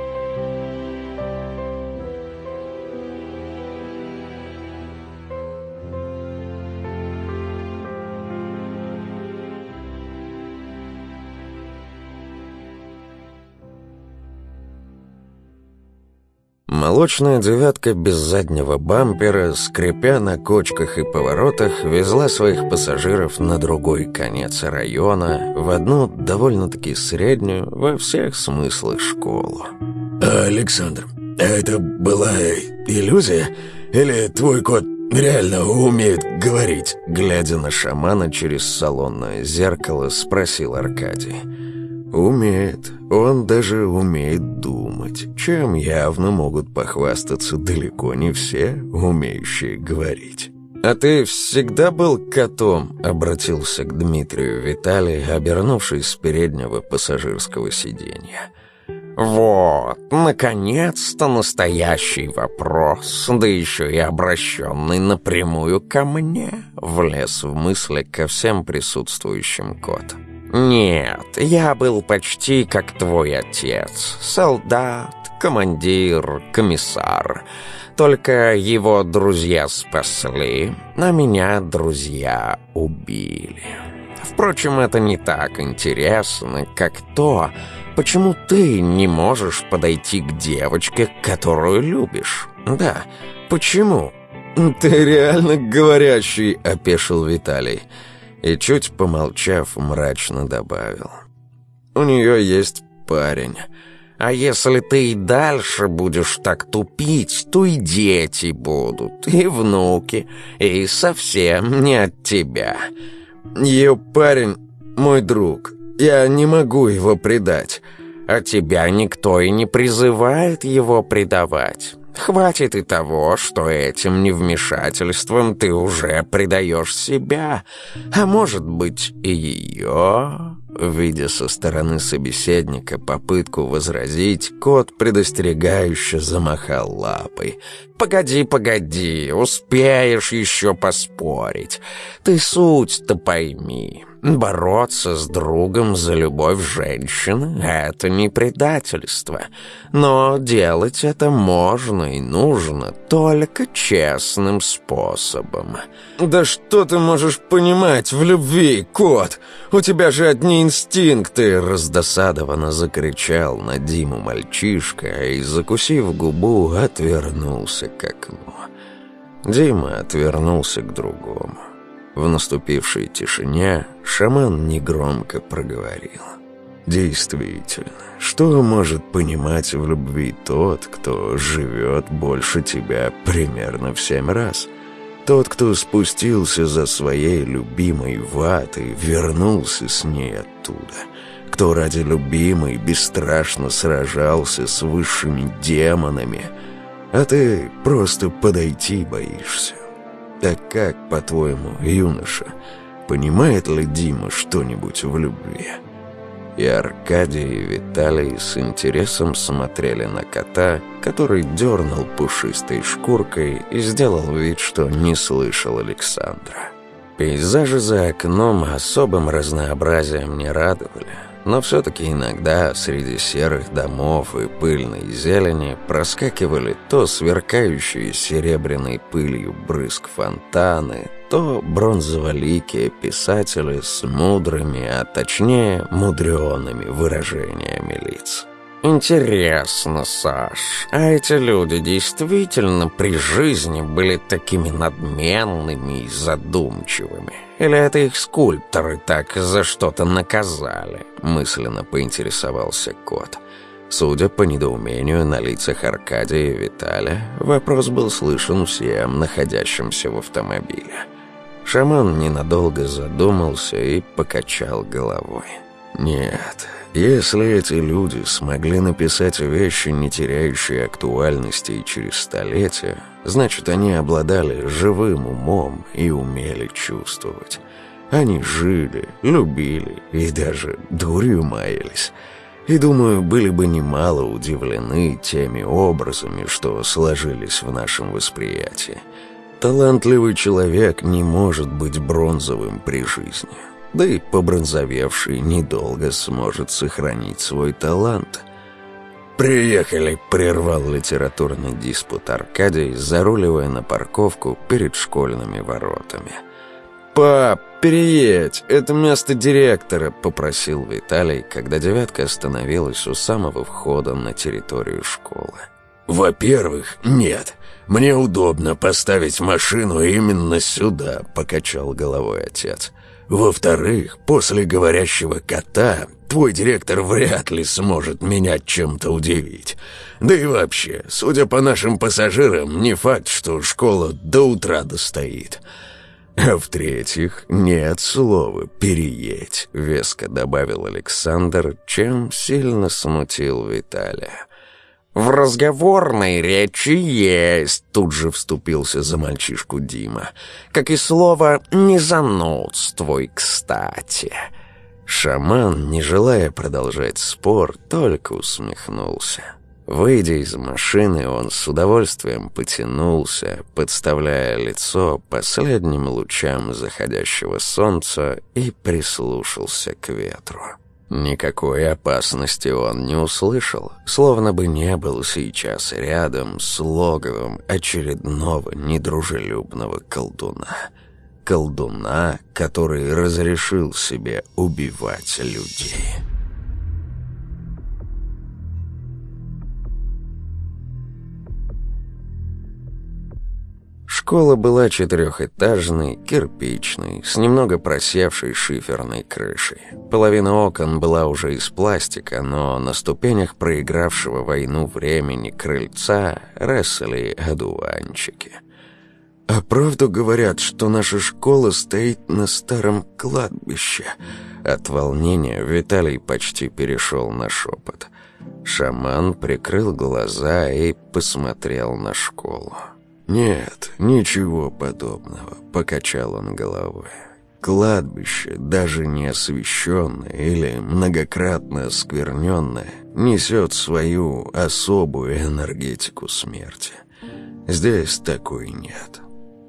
Молочная девятка без заднего бампера, скрипя на кочках и поворотах, везла своих пассажиров на другой конец района, в одну довольно-таки среднюю во всех смыслах школу. «Александр, это была иллюзия? Или твой кот реально умеет говорить?» Глядя на шамана через салонное зеркало, спросил Аркадий. Умеет. Он даже умеет думать, чем явно могут похвастаться далеко не все, умеющие говорить. «А ты всегда был котом?» — обратился к Дмитрию Виталий, обернувшись с переднего пассажирского сиденья. «Вот, наконец-то настоящий вопрос, да еще и обращенный напрямую ко мне», — влез в мысли ко всем присутствующим котам. «Нет, я был почти как твой отец. Солдат, командир, комиссар. Только его друзья спасли, а меня друзья убили. Впрочем, это не так интересно, как то, почему ты не можешь подойти к девочке, которую любишь. Да, почему?» «Ты реально говорящий», — опешил Виталий и, чуть помолчав, мрачно добавил. «У нее есть парень. А если ты и дальше будешь так тупить, то и дети будут, и внуки, и совсем не от тебя. Ее парень — мой друг. Я не могу его предать. А тебя никто и не призывает его предавать. Хватит и того, что этим невмешательством ты уже предаешь себя, а может быть и ее...» Видя со стороны собеседника попытку возразить, кот предостерегающе замахал лапой. «Погоди, погоди, успеешь еще поспорить. Ты суть-то пойми. Бороться с другом за любовь женщины — это не предательство. Но делать это можно и нужно только честным способом. «Да что ты можешь понимать в любви, кот? У тебя же одни инстинкты!» — раздосадованно закричал на Диму мальчишка и, закусив губу, отвернулся к окну. Дима отвернулся к другому. В наступившей тишине шаман негромко проговорил. «Действительно, что может понимать в любви тот, кто живет больше тебя примерно в семь раз?» Тот, кто спустился за своей любимой ватой, вернулся с ней оттуда. Кто ради любимой бесстрашно сражался с высшими демонами, а ты просто подойти боишься. «Так как, по-твоему, юноша, понимает ли Дима что-нибудь в любви?» И Аркадий и Виталий с интересом смотрели на кота, который дернул пушистой шкуркой и сделал вид, что не слышал Александра. Пейзажи за окном особым разнообразием не радовали – но все-таки иногда среди серых домов и пыльной зелени проскакивали то сверкающие серебряной пылью брызг фонтаны, то бронзоволикие писатели с мудрыми, а точнее мудреными выражениями лиц. «Интересно, Саш, а эти люди действительно при жизни были такими надменными и задумчивыми?» Или это их скульпторы так за что-то наказали?» Мысленно поинтересовался кот. Судя по недоумению на лицах Аркадия и Виталия, вопрос был слышен всем находящимся в автомобиле. Шаман ненадолго задумался и покачал головой. Нет, если эти люди смогли написать вещи, не теряющие актуальности и через столетия, значит, они обладали живым умом и умели чувствовать. Они жили, любили и даже дурью маялись. И, думаю, были бы немало удивлены теми образами, что сложились в нашем восприятии. Талантливый человек не может быть бронзовым при жизни да и побронзовевший недолго сможет сохранить свой талант. «Приехали!» — прервал литературный диспут Аркадий, заруливая на парковку перед школьными воротами. «Пап, переедь! Это место директора!» — попросил Виталий, когда «девятка» остановилась у самого входа на территорию школы. «Во-первых, нет. Мне удобно поставить машину именно сюда», — покачал головой отец. Во-вторых, после говорящего кота твой директор вряд ли сможет меня чем-то удивить. Да и вообще, судя по нашим пассажирам, не факт, что школа до утра достоит. А в-третьих, нет слова «переедь», — веско добавил Александр, чем сильно смутил Виталия. В разговорной речи есть, тут же вступился за мальчишку Дима. Как и слово «не занудствуй, кстати». Шаман, не желая продолжать спор, только усмехнулся. Выйдя из машины, он с удовольствием потянулся, подставляя лицо последним лучам заходящего солнца и прислушался к ветру. Никакой опасности он не услышал, словно бы не был сейчас рядом с логовом очередного недружелюбного колдуна. Колдуна, который разрешил себе убивать людей». Школа была четырехэтажной, кирпичной, с немного просевшей шиферной крышей. Половина окон была уже из пластика, но на ступенях проигравшего войну времени крыльца росли одуванчики. «А правду говорят, что наша школа стоит на старом кладбище?» От волнения Виталий почти перешел на шепот. Шаман прикрыл глаза и посмотрел на школу. «Нет, ничего подобного», — покачал он головой. «Кладбище, даже не освещенное или многократно оскверненное, несет свою особую энергетику смерти. Здесь такой нет».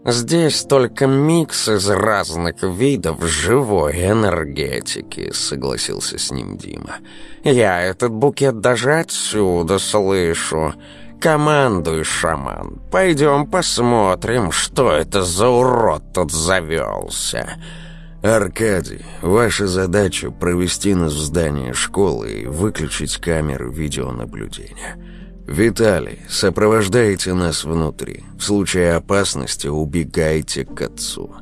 «Здесь только микс из разных видов живой энергетики», — согласился с ним Дима. «Я этот букет даже отсюда слышу». «Командуй, шаман, пойдем посмотрим, что это за урод тут завелся». «Аркадий, ваша задача — провести нас в здание школы и выключить камеры видеонаблюдения. Виталий, сопровождайте нас внутри. В случае опасности убегайте к отцу.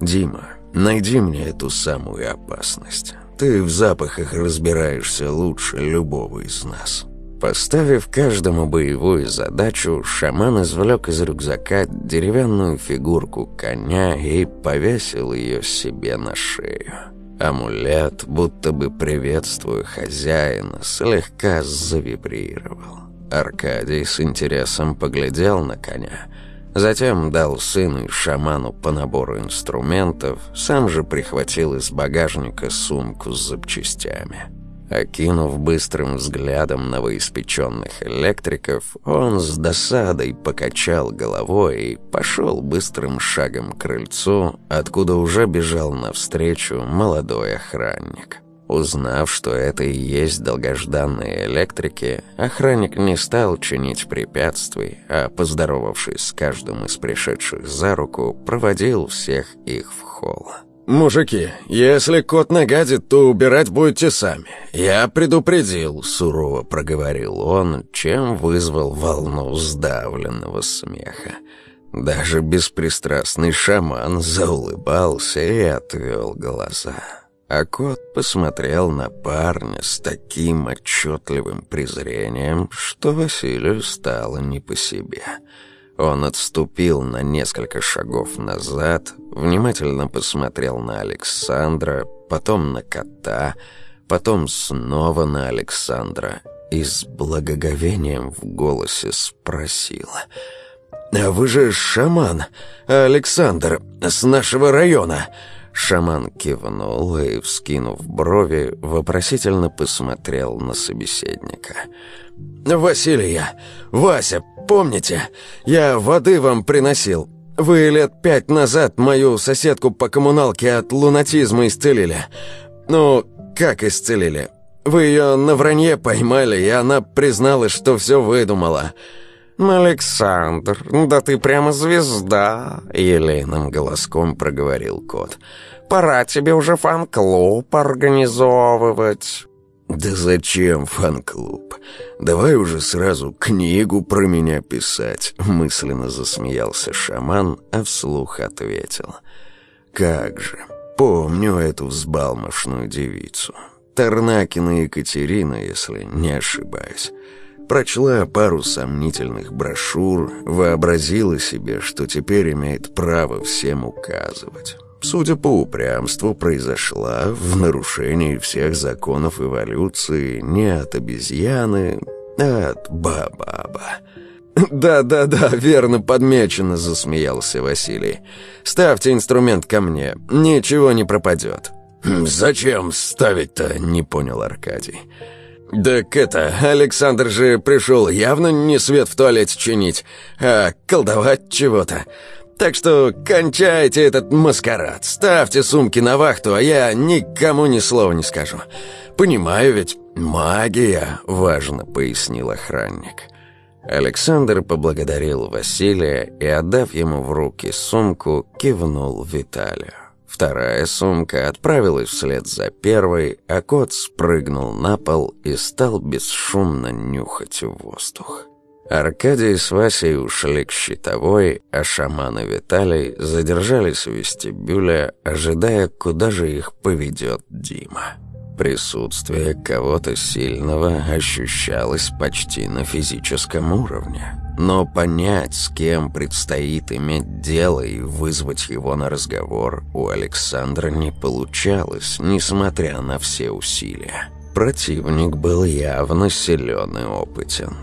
Дима, найди мне эту самую опасность. Ты в запахах разбираешься лучше любого из нас». Поставив каждому боевую задачу, шаман извлек из рюкзака деревянную фигурку коня и повесил ее себе на шею. Амулет, будто бы приветствуя хозяина, слегка завибрировал. Аркадий с интересом поглядел на коня, затем дал сыну и шаману по набору инструментов, сам же прихватил из багажника сумку с запчастями. Окинув быстрым взглядом новоиспеченных электриков, он с досадой покачал головой и пошел быстрым шагом к крыльцу, откуда уже бежал навстречу молодой охранник. Узнав, что это и есть долгожданные электрики, охранник не стал чинить препятствий, а, поздоровавшись с каждым из пришедших за руку, проводил всех их в холл. «Мужики, если кот нагадит, то убирать будете сами. Я предупредил», — сурово проговорил он, чем вызвал волну сдавленного смеха. Даже беспристрастный шаман заулыбался и отвел глаза. А кот посмотрел на парня с таким отчетливым презрением, что Василию стало не по себе. Он отступил на несколько шагов назад, внимательно посмотрел на Александра, потом на кота, потом снова на Александра и с благоговением в голосе спросил. «А «Вы же шаман, Александр, с нашего района!» Шаман кивнул и, вскинув брови, вопросительно посмотрел на собеседника. «Василия! Вася, помните? Я воды вам приносил. Вы лет пять назад мою соседку по коммуналке от лунатизма исцелили. Ну, как исцелили? Вы ее на вранье поймали, и она призналась, что все выдумала». «Александр, ну да ты прямо звезда!» — елейным голоском проговорил кот. «Пора тебе уже фан-клуб организовывать!» «Да зачем фан-клуб? Давай уже сразу книгу про меня писать!» Мысленно засмеялся шаман, а вслух ответил. «Как же! Помню эту взбалмошную девицу. Тарнакина Екатерина, если не ошибаюсь прочла пару сомнительных брошюр, вообразила себе, что теперь имеет право всем указывать. Судя по упрямству, произошла в нарушении всех законов эволюции не от обезьяны, а от бабаба. «Да-да-да, верно подмечено», — засмеялся Василий. «Ставьте инструмент ко мне, ничего не пропадет». «Хм, «Зачем ставить-то?» — не понял Аркадий. «Аркадий». «Так это, Александр же пришел явно не свет в туалете чинить, а колдовать чего-то. Так что кончайте этот маскарад, ставьте сумки на вахту, а я никому ни слова не скажу. Понимаю ведь, магия», — важно пояснил охранник. Александр поблагодарил Василия и, отдав ему в руки сумку, кивнул Виталию. Вторая сумка отправилась вслед за первой, а кот спрыгнул на пол и стал бесшумно нюхать воздух. Аркадий с Васей ушли к щитовой, а шаман и Виталий задержались в вестибюле, ожидая, куда же их поведет Дима. Присутствие кого-то сильного ощущалось почти на физическом уровне. Но понять, с кем предстоит иметь дело и вызвать его на разговор, у Александра не получалось, несмотря на все усилия. Противник был явно силен и опытен.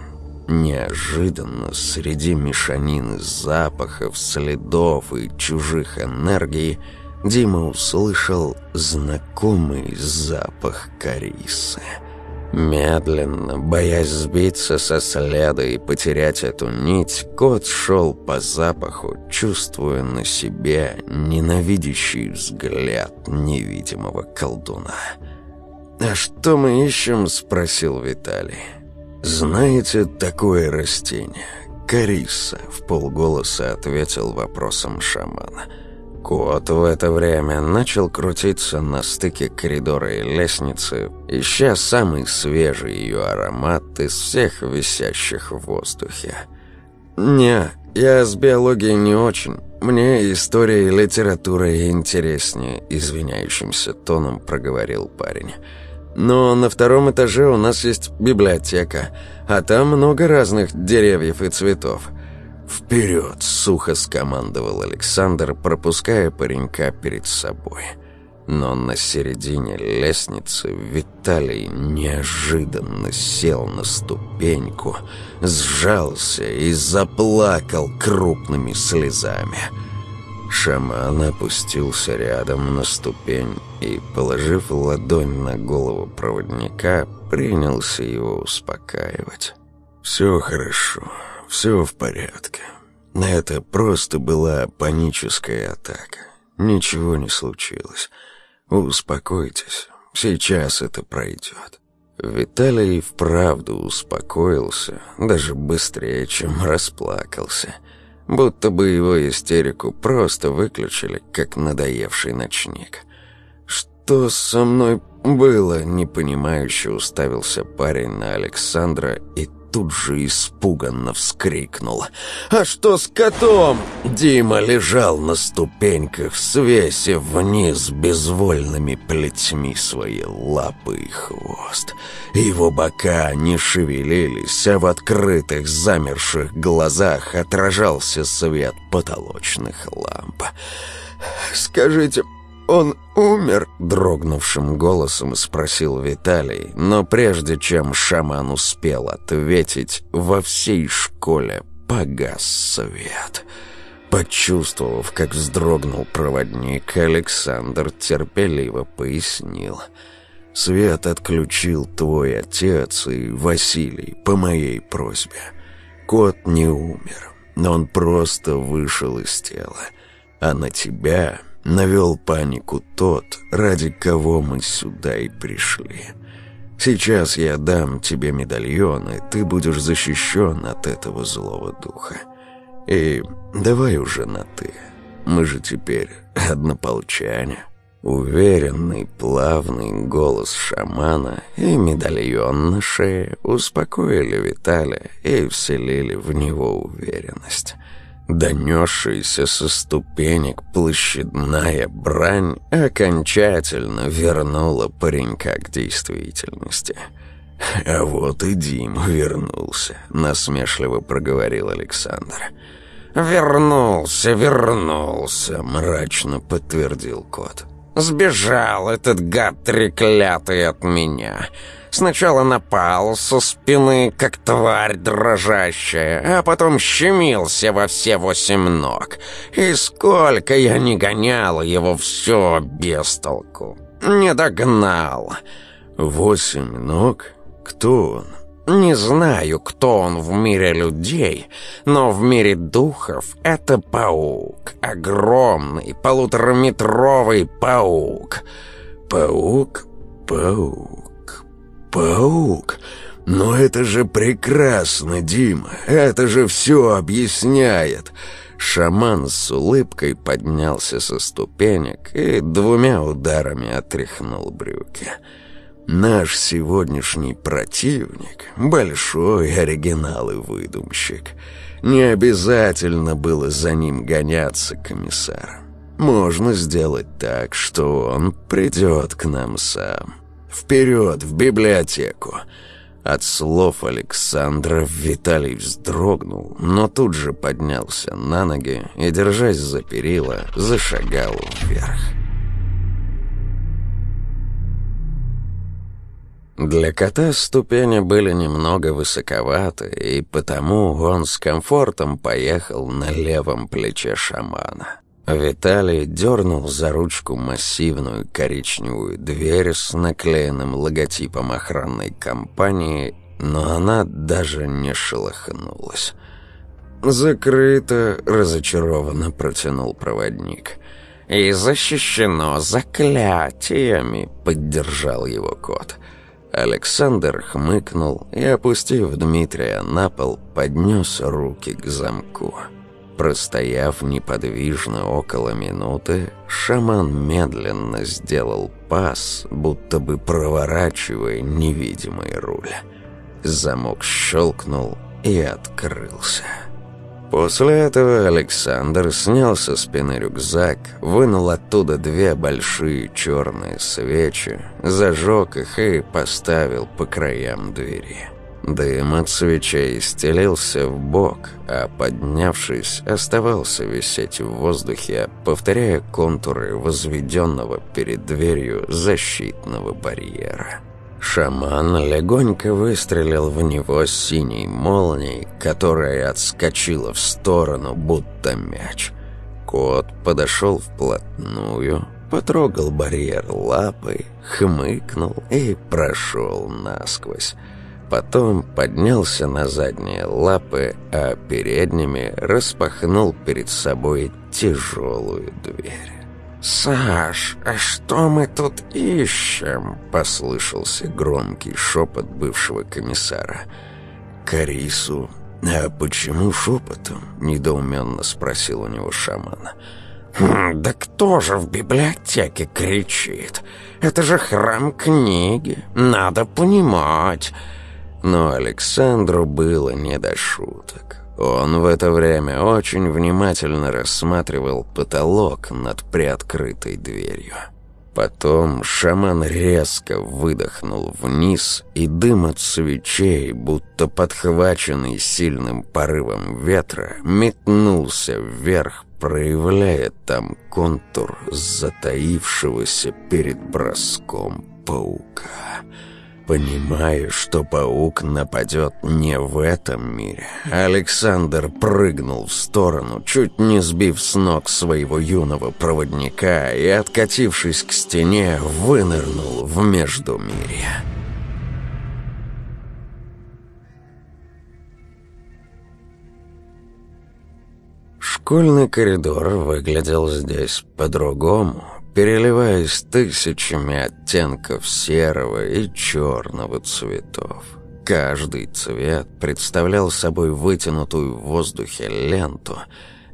Неожиданно среди мешанины запахов, следов и чужих энергий – Дима услышал знакомый запах корисы. Медленно, боясь сбиться со следа и потерять эту нить, кот шел по запаху, чувствуя на себе ненавидящий взгляд невидимого колдуна. «А что мы ищем?» – спросил Виталий. «Знаете такое растение?» «Кориса», – в полголоса ответил вопросом шамана – Кот в это время начал крутиться на стыке коридора и лестницы, ища самый свежий ее аромат из всех висящих в воздухе. «Не, я с биологией не очень. Мне история и литература интереснее», — извиняющимся тоном проговорил парень. «Но на втором этаже у нас есть библиотека, а там много разных деревьев и цветов». «Вперед!» — сухо скомандовал Александр, пропуская паренька перед собой. Но на середине лестницы Виталий неожиданно сел на ступеньку, сжался и заплакал крупными слезами. Шаман опустился рядом на ступень и, положив ладонь на голову проводника, принялся его успокаивать. «Все хорошо. Все в порядке. Это просто была паническая атака. Ничего не случилось. Успокойтесь, сейчас это пройдет. Виталий вправду успокоился, даже быстрее, чем расплакался. Будто бы его истерику просто выключили, как надоевший ночник. «Что со мной было?» — непонимающе уставился парень на Александра и тут же испуганно вскрикнул. «А что с котом?» Дима лежал на ступеньках, свесив вниз безвольными плетьми свои лапы и хвост. Его бока не шевелились, а в открытых замерших глазах отражался свет потолочных ламп. «Скажите, «Он умер?» — дрогнувшим голосом спросил Виталий, но прежде чем шаман успел ответить, во всей школе погас свет. Почувствовав, как вздрогнул проводник, Александр терпеливо пояснил. «Свет отключил твой отец и Василий по моей просьбе. Кот не умер, но он просто вышел из тела, а на тебя навел панику тот, ради кого мы сюда и пришли. Сейчас я дам тебе медальон, и ты будешь защищен от этого злого духа. И давай уже на «ты». Мы же теперь однополчане». Уверенный, плавный голос шамана и медальон на шее успокоили Виталия и вселили в него уверенность. Донесшаяся со ступенек площадная брань окончательно вернула паренька к действительности. «А вот и Дим вернулся», — насмешливо проговорил Александр. «Вернулся, вернулся», — мрачно подтвердил кот. «Сбежал этот гад треклятый от меня. Сначала напал со спины, как тварь дрожащая, а потом щемился во все восемь ног. И сколько я не гонял его, все без толку. Не догнал. Восемь ног? Кто он? Не знаю, кто он в мире людей, но в мире духов это паук. Огромный, полутораметровый паук. Паук? Паук паук? Но это же прекрасно, Дима, это же все объясняет!» Шаман с улыбкой поднялся со ступенек и двумя ударами отряхнул брюки. Наш сегодняшний противник — большой оригинал и выдумщик. Не обязательно было за ним гоняться комиссар. Можно сделать так, что он придет к нам сам. «Вперед, в библиотеку!» От слов Александра Виталий вздрогнул, но тут же поднялся на ноги и, держась за перила, зашагал вверх. Для кота ступени были немного высоковаты, и потому он с комфортом поехал на левом плече шамана. Виталий дернул за ручку массивную коричневую дверь с наклеенным логотипом охранной компании, но она даже не шелохнулась. «Закрыто», — разочарованно протянул проводник. «И защищено заклятиями», — поддержал его кот. Александр хмыкнул и, опустив Дмитрия на пол, поднес руки к замку. «Александр» Простояв неподвижно около минуты, шаман медленно сделал пас, будто бы проворачивая невидимый руль. Замок щелкнул и открылся. После этого Александр снял со спины рюкзак, вынул оттуда две большие черные свечи, зажег их и поставил по краям двери. Дым от свечей стелился в бок, а поднявшись, оставался висеть в воздухе, повторяя контуры возведенного перед дверью защитного барьера. Шаман легонько выстрелил в него синей молнией, которая отскочила в сторону, будто мяч. Кот подошел вплотную, потрогал барьер лапой, хмыкнул и прошел насквозь. Потом поднялся на задние лапы, а передними распахнул перед собой тяжелую дверь. «Саш, а что мы тут ищем?» — послышался громкий шепот бывшего комиссара. «Карису?» «А почему шепотом?» — недоуменно спросил у него шаман. «Хм, «Да кто же в библиотеке кричит? Это же храм книги, надо понимать!» Но Александру было не до шуток. Он в это время очень внимательно рассматривал потолок над приоткрытой дверью. Потом шаман резко выдохнул вниз, и дым от свечей, будто подхваченный сильным порывом ветра, метнулся вверх, проявляя там контур затаившегося перед броском паука. Понимаю, что паук нападет не в этом мире, Александр прыгнул в сторону, чуть не сбив с ног своего юного проводника и, откатившись к стене, вынырнул в междумирье. Школьный коридор выглядел здесь по-другому переливаясь тысячами оттенков серого и черного цветов. Каждый цвет представлял собой вытянутую в воздухе ленту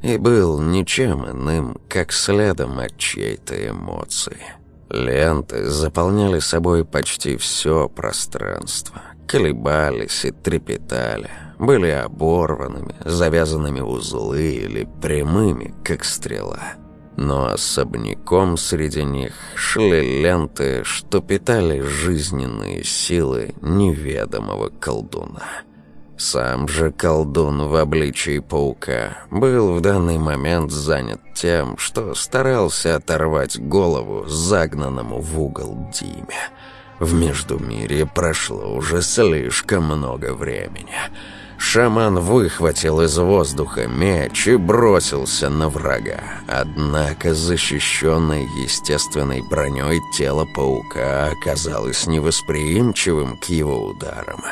и был ничем иным, как следом от чьей-то эмоции. Ленты заполняли собой почти все пространство, колебались и трепетали, были оборванными, завязанными узлы или прямыми, как стрела – но особняком среди них шли ленты, что питали жизненные силы неведомого колдуна. Сам же колдун в обличии паука был в данный момент занят тем, что старался оторвать голову загнанному в угол Диме. В Междумирье прошло уже слишком много времени — Шаман выхватил из воздуха меч и бросился на врага. Однако защищенное естественной броней тело паука оказалось невосприимчивым к его ударам.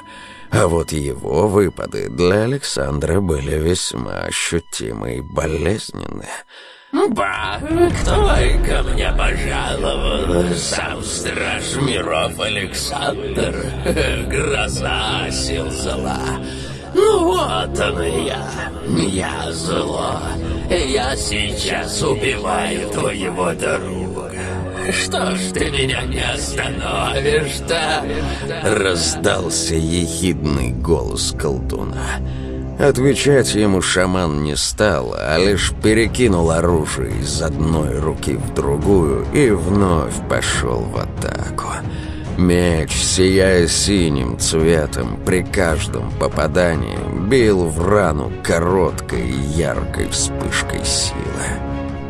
А вот его выпады для Александра были весьма ощутимы и болезненны. «Ба, кто ко мне пожаловал? Сам страж миров Александр, *laughs* гроза сил зла». Ну вот оно я. Я зло. Я сейчас убиваю твоего друга. Что ж ты меня не остановишь-то? Раздался ехидный голос колдуна. Отвечать ему шаман не стал, а лишь перекинул оружие из одной руки в другую и вновь пошел в атаку. Меч, сияя синим цветом, при каждом попадании бил в рану короткой и яркой вспышкой силы.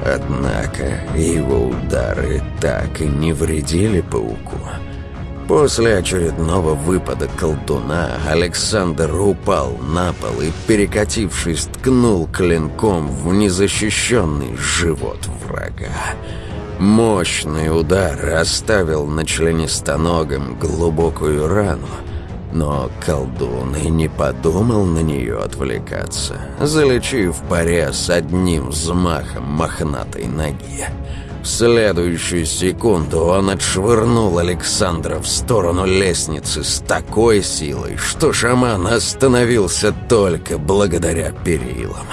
Однако его удары так и не вредили пауку. После очередного выпада колдуна Александр упал на пол и, перекатившись, ткнул клинком в незащищенный живот врага. Мощный удар оставил на членистоногом глубокую рану, но колдун и не подумал на нее отвлекаться, залечив порез одним взмахом мохнатой ноги. В следующую секунду он отшвырнул Александра в сторону лестницы с такой силой, что шаман остановился только благодаря перилам.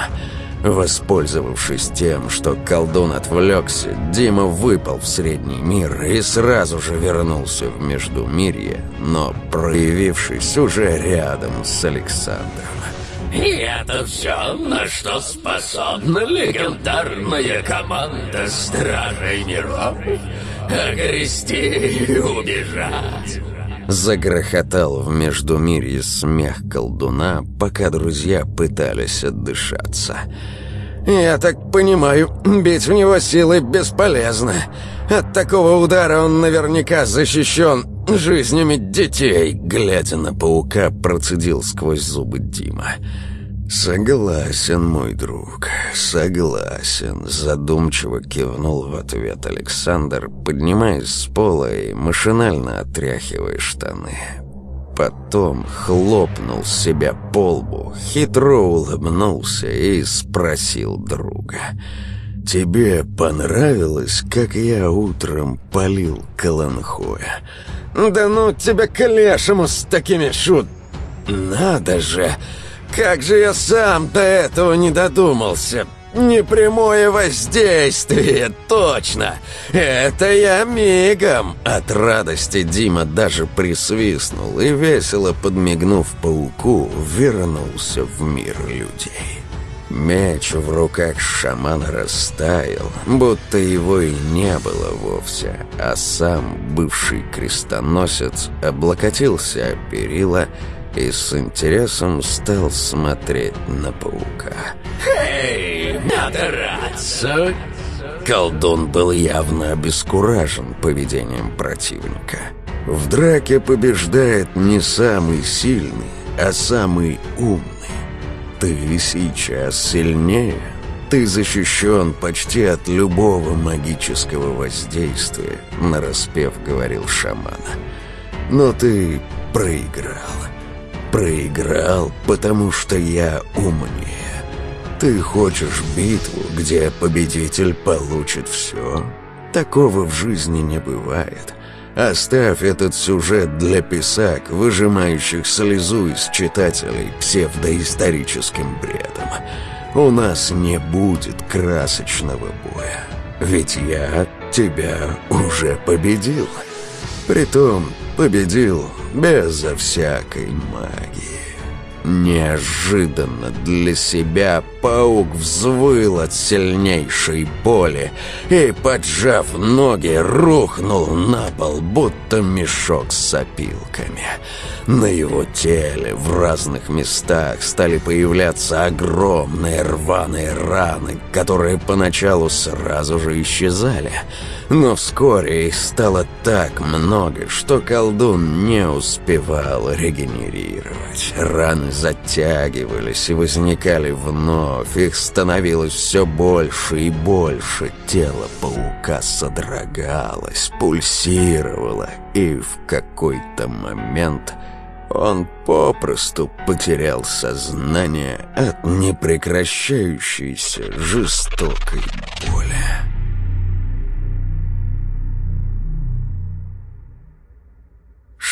Воспользовавшись тем, что колдун отвлекся, Дима выпал в средний мир и сразу же вернулся в Междумирье, но проявившись уже рядом с Александром. И это все, на что способна легендарная команда Стражей Миров. Огрести и убежать. Загрохотал в междумирье смех колдуна, пока друзья пытались отдышаться. «Я так понимаю, *clears throat* бить в него силы бесполезно. От такого удара он наверняка защищен жизнями детей», — глядя на паука, процедил сквозь зубы «Дима». «Согласен, мой друг, согласен», — задумчиво кивнул в ответ Александр, поднимаясь с пола и машинально отряхивая штаны. Потом хлопнул себя по лбу, хитро улыбнулся и спросил друга. «Тебе понравилось, как я утром полил Каланхоя?» «Да ну тебя к лешему с такими шут...» «Надо же!» Как же я сам до этого не додумался! Непрямое воздействие, точно! Это я мигом!» От радости Дима даже присвистнул и, весело подмигнув пауку, вернулся в мир людей. Меч в руках шамана растаял, будто его и не было вовсе, а сам бывший крестоносец облокотился о перила, и с интересом стал смотреть на паука. «Эй, надо раться!» Колдун был явно обескуражен поведением противника. В драке побеждает не самый сильный, а самый умный. Ты сейчас сильнее. Ты защищен почти от любого магического воздействия, нараспев говорил шамана. Но ты проиграл проиграл, потому что я умнее. Ты хочешь битву, где победитель получит все? Такого в жизни не бывает. Оставь этот сюжет для писак, выжимающих слезу из читателей псевдоисторическим бредом. У нас не будет красочного боя. Ведь я тебя уже победил. Притом победил безо всякой магии. Неожиданно для себя паук взвыл от сильнейшей боли и, поджав ноги, рухнул на пол, будто мешок с опилками. На его теле в разных местах стали появляться огромные рваные раны, которые поначалу сразу же исчезали. Но вскоре их стало так много, что колдун не успевал регенерировать. Раны затягивались и возникали вновь. Их становилось все больше и больше. Тело паука содрогалось, пульсировало, и в какой-то момент... Он попросту потерял сознание от непрекращающейся жестокой боли.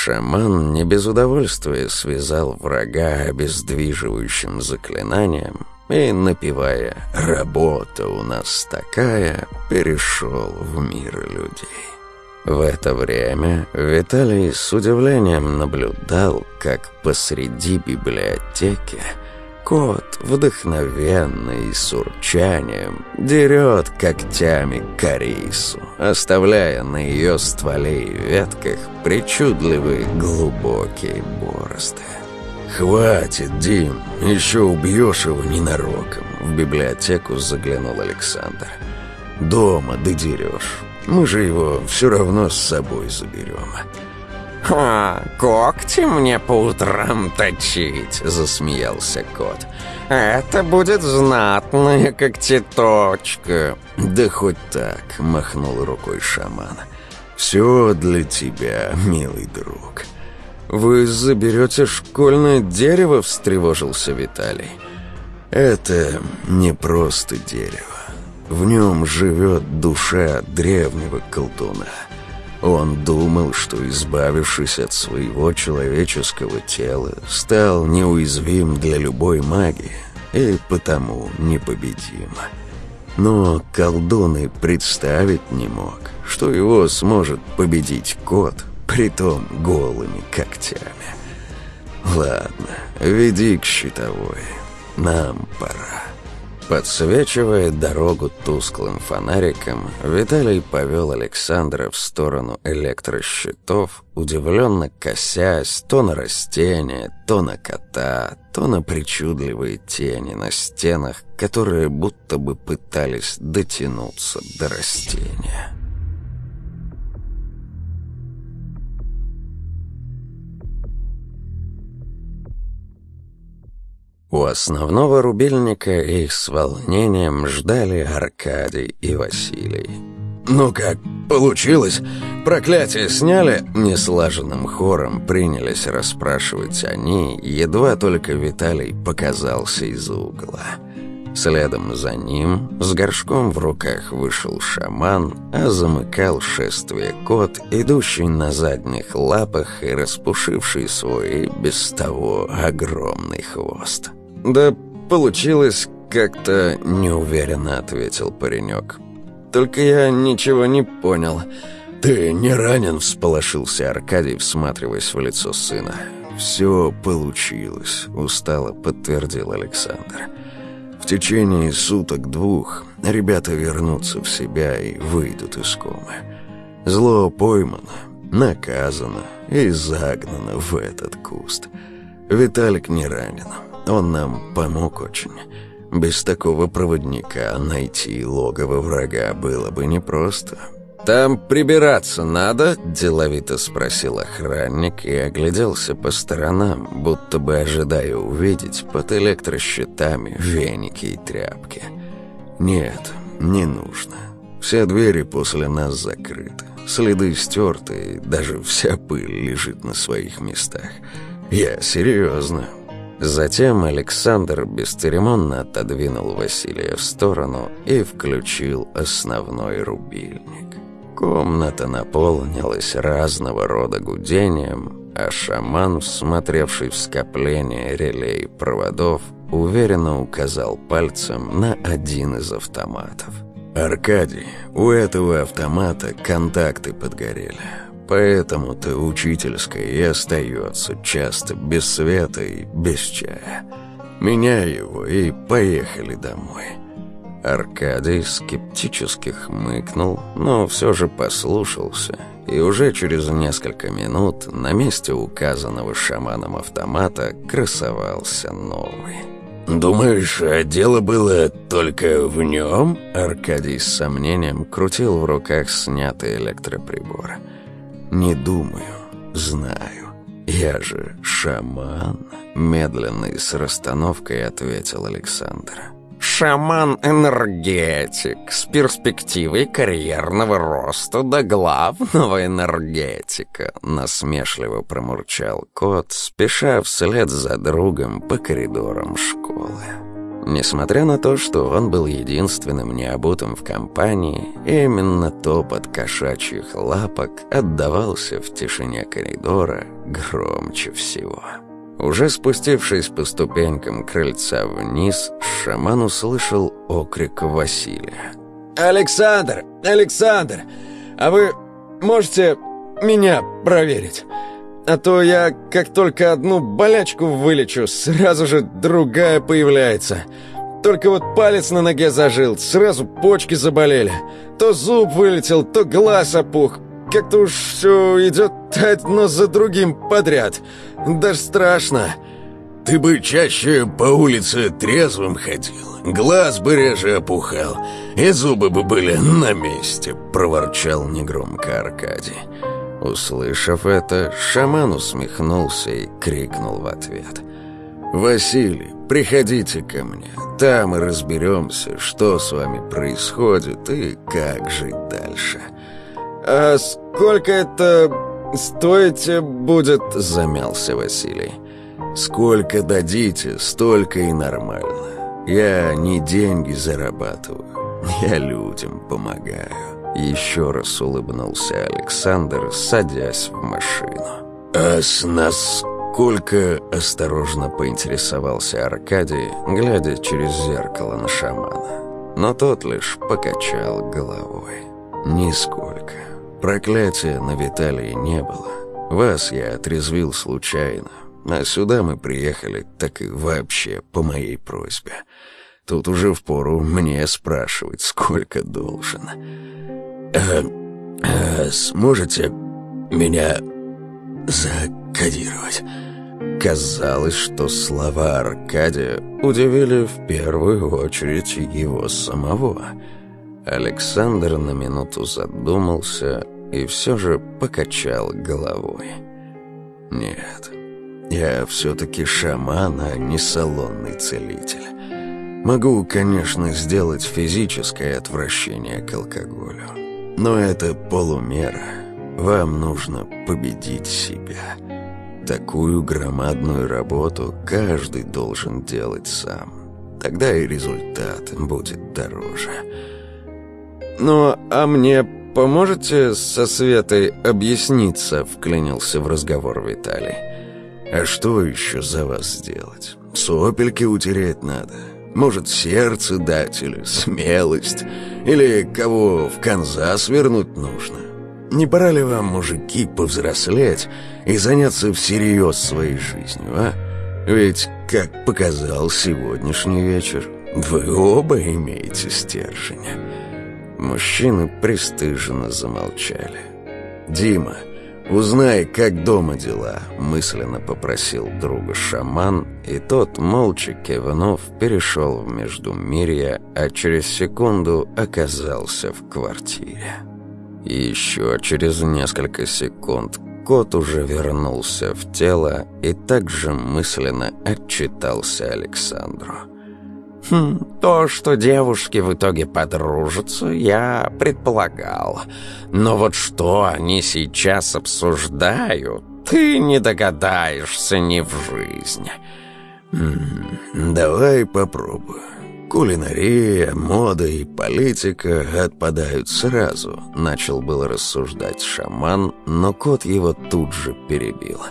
Шаман не без удовольствия связал врага обездвиживающим заклинанием и, напевая «Работа у нас такая», перешел в мир людей. В это время Виталий с удивлением наблюдал, как посреди библиотеки Кот, вдохновенный, с урчанием, дерет когтями корейсу, оставляя на ее стволе и ветках причудливые глубокие борозды. «Хватит, Дим, еще убьешь его ненароком», — в библиотеку заглянул Александр. «Дома додерешь, мы же его все равно с собой заберем». «Ха, когти мне по утрам точить!» — засмеялся кот. «Это будет знатная когтеточка!» «Да хоть так!» — махнул рукой шаман. «Все для тебя, милый друг!» «Вы заберете школьное дерево?» — встревожился Виталий. «Это не просто дерево. В нем живет душа древнего колдуна». Он думал, что, избавившись от своего человеческого тела, стал неуязвим для любой магии и потому непобедим. Но колдун и представить не мог, что его сможет победить кот, притом голыми когтями. Ладно, веди к щитовой, нам пора. Подсвечивая дорогу тусклым фонариком, Виталий повел Александра в сторону электрощитов, удивленно косясь то на растения, то на кота, то на причудливые тени на стенах, которые будто бы пытались дотянуться до растения. У основного рубильника их с волнением ждали Аркадий и Василий. «Ну как, получилось? Проклятие сняли?» Неслаженным хором принялись расспрашивать они, едва только Виталий показался из угла. Следом за ним с горшком в руках вышел шаман, а замыкал шествие кот, идущий на задних лапах и распушивший свой без того огромный хвост. «Да получилось как-то неуверенно», — ответил паренек. «Только я ничего не понял». «Ты не ранен?» — всполошился Аркадий, всматриваясь в лицо сына. «Все получилось», — устало подтвердил Александр. «В течение суток-двух ребята вернутся в себя и выйдут из комы. Зло поймано, наказано и загнано в этот куст. Виталик не ранен, он нам помог очень. Без такого проводника найти логово врага было бы непросто. «Там прибираться надо?» – деловито спросил охранник и огляделся по сторонам, будто бы ожидая увидеть под электрощитами веники и тряпки. «Нет, не нужно. Все двери после нас закрыты, следы стерты, даже вся пыль лежит на своих местах. Я серьезно, Затем Александр бесцеремонно отодвинул Василия в сторону и включил основной рубильник. Комната наполнилась разного рода гудением, а шаман, всмотревший в скопление релей проводов, уверенно указал пальцем на один из автоматов. «Аркадий, у этого автомата контакты подгорели. Поэтому ты учительская и остается часто без света и без чая. Меняй его и поехали домой». Аркадий скептически хмыкнул, но все же послушался, и уже через несколько минут на месте указанного шаманом автомата красовался новый. «Думаешь, а дело было только в нем?» Аркадий с сомнением крутил в руках снятый электроприбор – не думаю, знаю. Я же шаман, медленно и с расстановкой ответил Александр. Шаман-энергетик с перспективой карьерного роста до главного энергетика, насмешливо промурчал кот, спеша вслед за другом по коридорам школы. Несмотря на то, что он был единственным необутым в компании, именно топот кошачьих лапок отдавался в тишине коридора громче всего. Уже спустившись по ступенькам крыльца вниз, шаман услышал окрик Василия. «Александр! Александр! А вы можете меня проверить?» А то я, как только одну болячку вылечу, сразу же другая появляется. Только вот палец на ноге зажил, сразу почки заболели. То зуб вылетел, то глаз опух. Как-то уж все идет одно за другим подряд. Даже страшно. Ты бы чаще по улице трезвым ходил, глаз бы реже опухал, и зубы бы были на месте, проворчал негромко Аркадий. Услышав это, шаман усмехнулся и крикнул в ответ. «Василий, приходите ко мне, там и разберемся, что с вами происходит и как жить дальше». «А сколько это стоить будет?» – замялся Василий. «Сколько дадите, столько и нормально. Я не деньги зарабатываю, я людям помогаю». Еще раз улыбнулся Александр, садясь в машину. «А с насколько – осторожно поинтересовался Аркадий, глядя через зеркало на шамана. Но тот лишь покачал головой. «Нисколько. Проклятия на Виталии не было. Вас я отрезвил случайно, а сюда мы приехали так и вообще по моей просьбе». Тут уже впору мне спрашивать, сколько должен. Э, э, сможете меня закодировать? Казалось, что слова Аркадия удивили в первую очередь его самого. Александр на минуту задумался и все же покачал головой. «Нет, я все-таки шаман, а не салонный целитель». Могу, конечно, сделать физическое отвращение к алкоголю. Но это полумера. Вам нужно победить себя. Такую громадную работу каждый должен делать сам. Тогда и результат будет дороже. «Ну, а мне поможете со Светой объясниться?» — вклинился в разговор Виталий. «А что еще за вас сделать? Сопельки утереть надо». Может, сердце дать или смелость, или кого в Канзас вернуть нужно. Не пора ли вам, мужики, повзрослеть и заняться всерьез своей жизнью, а? Ведь, как показал сегодняшний вечер, вы оба имеете стержень. Мужчины пристыженно замолчали. Дима «Узнай, как дома дела», — мысленно попросил друга шаман, и тот, молча кивнув, перешел в Междумирье, а через секунду оказался в квартире. И еще через несколько секунд кот уже вернулся в тело и также мысленно отчитался Александру. Хм, то, что девушки в итоге подружатся, я предполагал. Но вот что они сейчас обсуждают, ты не догадаешься ни в жизни. Хм, давай попробую. Кулинария, мода и политика отпадают сразу, начал было рассуждать шаман, но кот его тут же перебил.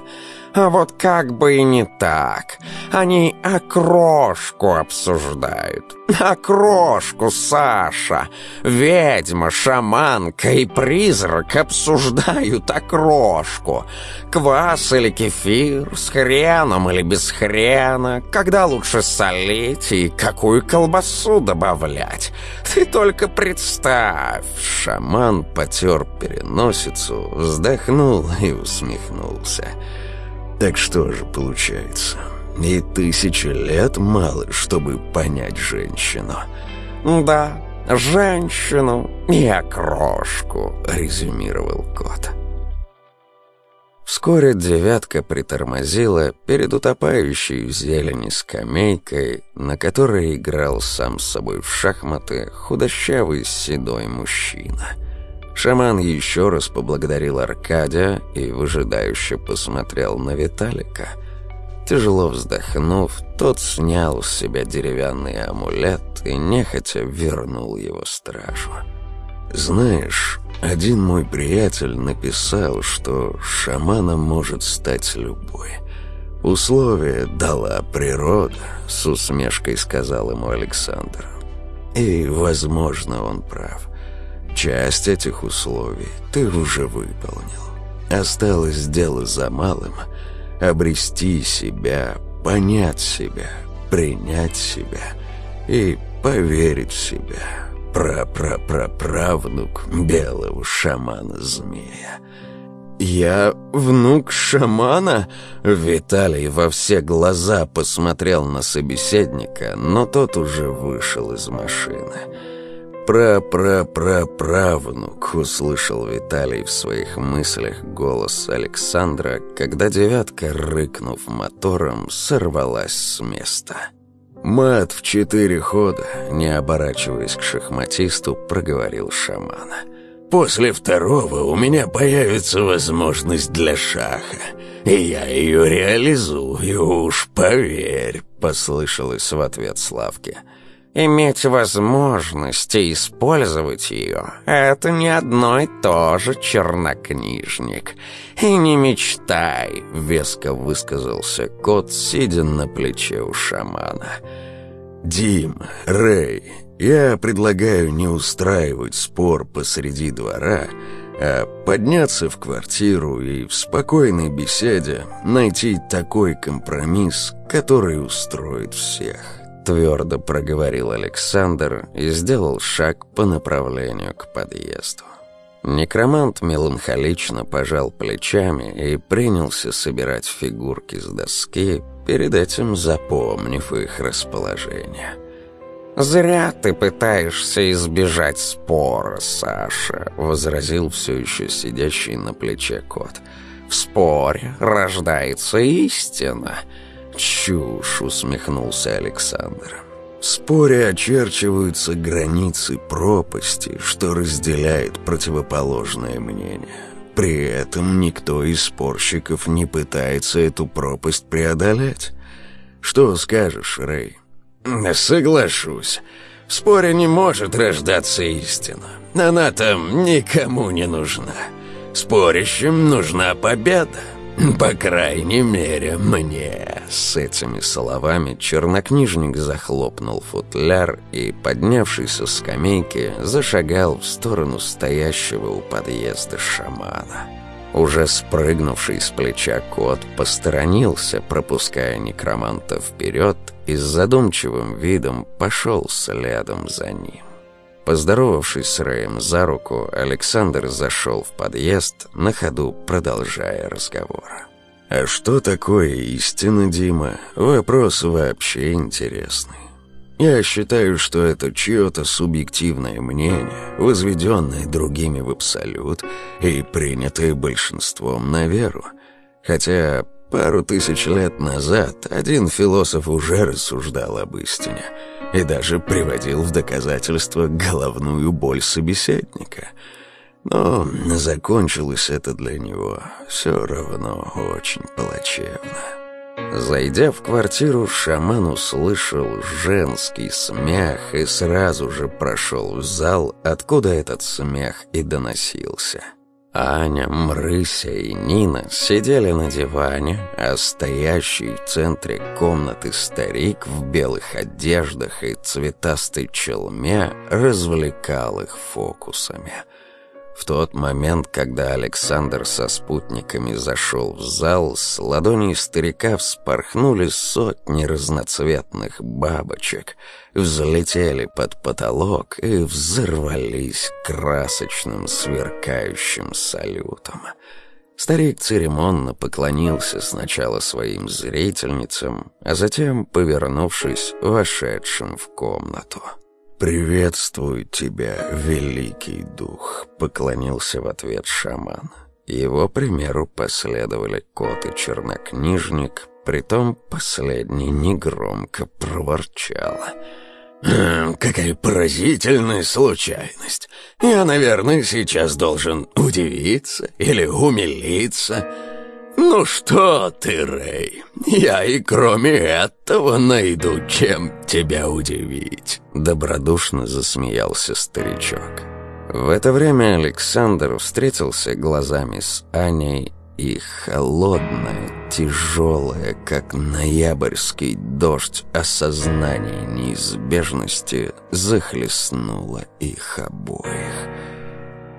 А вот как бы и не так. Они окрошку обсуждают. Окрошку, Саша! Ведьма, шаманка и призрак обсуждают окрошку. Квас или кефир, с хреном или без хрена, когда лучше солить и какую колбасу добавлять. Ты только представь! Шаман потер переносицу, вздохнул и усмехнулся. Так что же получается? И тысячи лет мало, чтобы понять женщину. «Да, женщину и окрошку», — резюмировал кот. Вскоре девятка притормозила перед утопающей в зелени скамейкой, на которой играл сам с собой в шахматы худощавый седой мужчина. Шаман еще раз поблагодарил Аркадия и выжидающе посмотрел на Виталика — Тяжело вздохнув, тот снял с себя деревянный амулет и нехотя вернул его стражу. «Знаешь, один мой приятель написал, что шаманом может стать любой. Условия дала природа», — с усмешкой сказал ему Александр. «И, возможно, он прав. Часть этих условий ты уже выполнил. Осталось дело за малым — обрести себя, понять себя, принять себя и поверить в себя. Пра-пра-пра-правнук белого шамана-змея. «Я внук шамана?» Виталий во все глаза посмотрел на собеседника, но тот уже вышел из машины. «Пра-пра-пра-правнук», — услышал Виталий в своих мыслях голос Александра, когда «девятка», рыкнув мотором, сорвалась с места. «Мат в четыре хода», — не оборачиваясь к шахматисту, проговорил шамана. «После второго у меня появится возможность для шаха, и я ее реализую, уж поверь», — послышалось в ответ Славке. Иметь возможность использовать ее — это не одно и то же, чернокнижник. И не мечтай, — веско высказался кот, сидя на плече у шамана. «Дим, Рэй, я предлагаю не устраивать спор посреди двора, а подняться в квартиру и в спокойной беседе найти такой компромисс, который устроит всех». Твердо проговорил Александр и сделал шаг по направлению к подъезду. Некромант меланхолично пожал плечами и принялся собирать фигурки с доски, перед этим запомнив их расположение. «Зря ты пытаешься избежать спора, Саша», — возразил все еще сидящий на плече кот. «В споре рождается истина». «Чушь!» — усмехнулся Александр. «В споре очерчиваются границы пропасти, что разделяет противоположное мнение. При этом никто из спорщиков не пытается эту пропасть преодолеть. Что скажешь, Рэй?» «Соглашусь. В споре не может рождаться истина. Она там никому не нужна. Спорящим нужна победа. «По крайней мере, мне». С этими словами чернокнижник захлопнул футляр и, поднявшись со скамейки, зашагал в сторону стоящего у подъезда шамана. Уже спрыгнувший с плеча кот посторонился, пропуская некроманта вперед, и с задумчивым видом пошел следом за ним. Поздоровавшись с Рэем за руку, Александр зашел в подъезд, на ходу продолжая разговор. «А что такое истина, Дима? Вопрос вообще интересный. Я считаю, что это чье-то субъективное мнение, возведенное другими в абсолют и принятое большинством на веру. Хотя пару тысяч лет назад один философ уже рассуждал об истине – и даже приводил в доказательство головную боль собеседника. Но закончилось это для него все равно очень плачевно. Зайдя в квартиру, шаман услышал женский смех и сразу же прошел в зал, откуда этот смех и доносился. Аня, Мрыся и Нина сидели на диване, а стоящий в центре комнаты старик в белых одеждах и цветастой челме развлекал их фокусами – в тот момент, когда Александр со спутниками зашел в зал, с ладоней старика вспорхнули сотни разноцветных бабочек, взлетели под потолок и взорвались красочным сверкающим салютом. Старик церемонно поклонился сначала своим зрительницам, а затем, повернувшись, вошедшим в комнату. «Приветствую тебя, великий дух», — поклонился в ответ шаман. Его примеру последовали кот и чернокнижник, притом последний негромко проворчал. «Хм, «Какая поразительная случайность! Я, наверное, сейчас должен удивиться или умилиться». «Ну что ты, Рэй, я и кроме этого найду, чем тебя удивить!» Добродушно засмеялся старичок. В это время Александр встретился глазами с Аней, и холодное, тяжелое, как ноябрьский дождь, осознание неизбежности захлестнуло их обоих.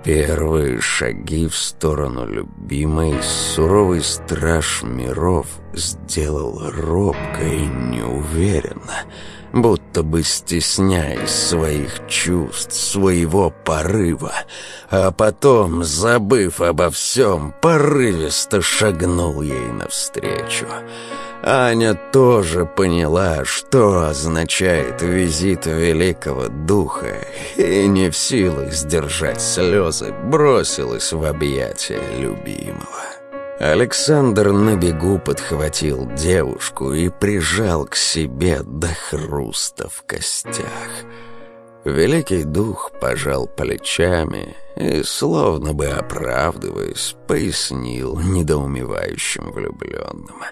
Первые шаги в сторону любимой суровый страж миров сделал робко и неуверенно, будто бы стесняясь своих чувств, своего порыва, а потом, забыв обо всем, порывисто шагнул ей навстречу. Аня тоже поняла, что означает визит Великого Духа, и не в силах сдержать слезы, бросилась в объятия любимого. Александр на бегу подхватил девушку и прижал к себе до хруста в костях. Великий Дух пожал плечами и, словно бы оправдываясь, пояснил недоумевающим влюбленным —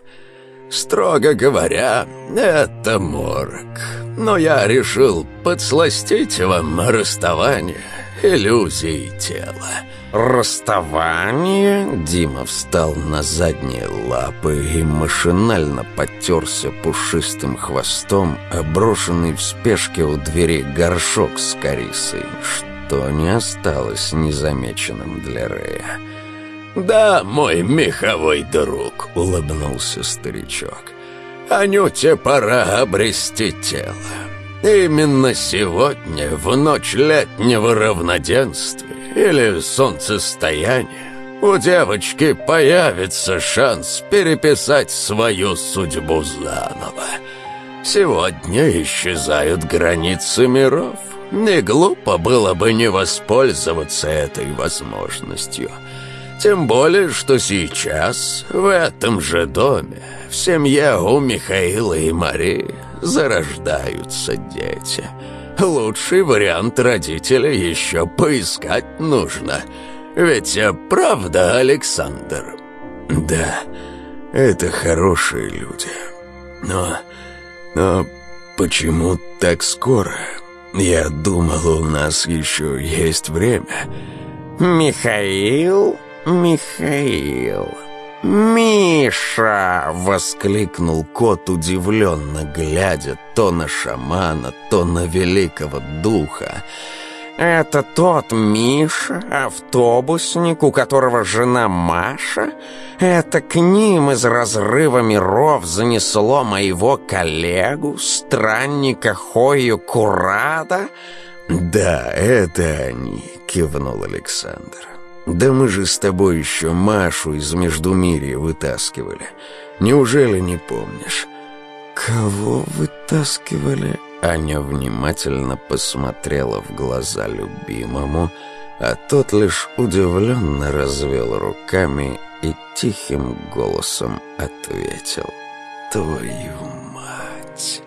Строго говоря, это морг. Но я решил подсластить вам расставание иллюзии тела. «Расставание?» Дима встал на задние лапы и машинально потерся пушистым хвостом, оброшенный в спешке у двери горшок с корицей, что не осталось незамеченным для Рея. «Да, мой меховой друг», — улыбнулся старичок. «Анюте пора обрести тело. Именно сегодня, в ночь летнего равноденствия или солнцестояния, у девочки появится шанс переписать свою судьбу заново. Сегодня исчезают границы миров. Не глупо было бы не воспользоваться этой возможностью». Тем более, что сейчас в этом же доме, в семье у Михаила и Марии, зарождаются дети. Лучший вариант родителя еще поискать нужно. Ведь э, правда, Александр? Да, это хорошие люди. Но... но почему так скоро? Я думал, у нас еще есть время. Михаил... «Михаил! Миша!» — воскликнул кот, удивленно глядя то на шамана, то на великого духа. «Это тот Миша, автобусник, у которого жена Маша? Это к ним из разрыва миров занесло моего коллегу, странника Хою Курада?» «Да, это они», — кивнул Александр. «Да мы же с тобой еще Машу из Междумирья вытаскивали. Неужели не помнишь?» «Кого вытаскивали?» Аня внимательно посмотрела в глаза любимому, а тот лишь удивленно развел руками и тихим голосом ответил «Твою мать!»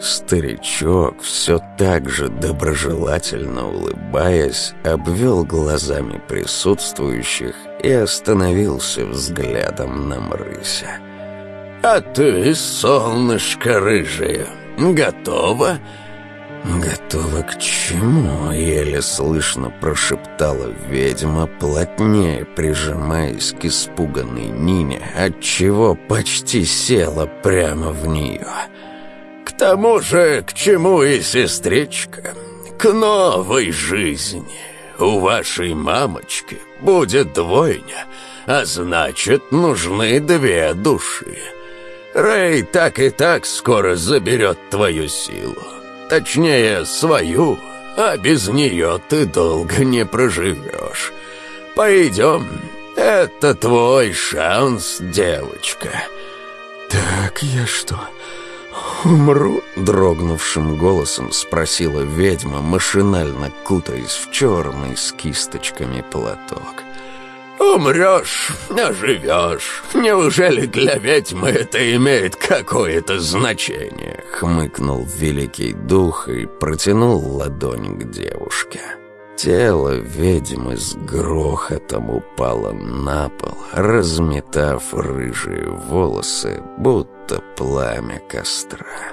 Старичок, все так же доброжелательно улыбаясь, обвел глазами присутствующих и остановился взглядом на Мрыся. «А ты, солнышко рыжее, готова?» «Готова к чему?» — еле слышно прошептала ведьма, плотнее прижимаясь к испуганной Нине, отчего почти села прямо в нее. «Готова?» тому же, к чему и сестричка, к новой жизни. У вашей мамочки будет двойня, а значит, нужны две души. Рэй так и так скоро заберет твою силу. Точнее, свою, а без нее ты долго не проживешь. Пойдем, это твой шанс, девочка». «Так, я что?» «Умру?» — дрогнувшим голосом спросила ведьма, машинально кутаясь в черный с кисточками платок. «Умрешь, оживешь. Неужели для ведьмы это имеет какое-то значение?» — хмыкнул Великий Дух и протянул ладонь к девушке. Тело ведьмы с грохотом упало на пол, разметав рыжие волосы, будто пламя костра.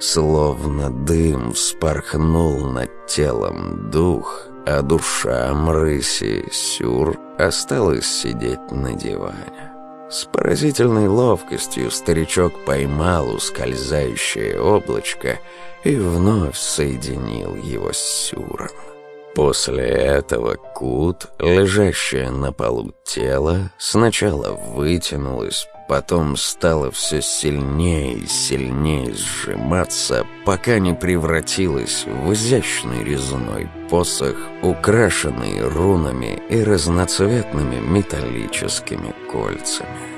Словно дым вспорхнул над телом дух, а душа Мрыси Сюр осталась сидеть на диване. С поразительной ловкостью старичок поймал ускользающее облачко и вновь соединил его с Сюром. После этого Кут, лежащее на полу тело, сначала вытянулось, потом стало все сильнее и сильнее сжиматься, пока не превратилось в изящный резной посох, украшенный рунами и разноцветными металлическими кольцами.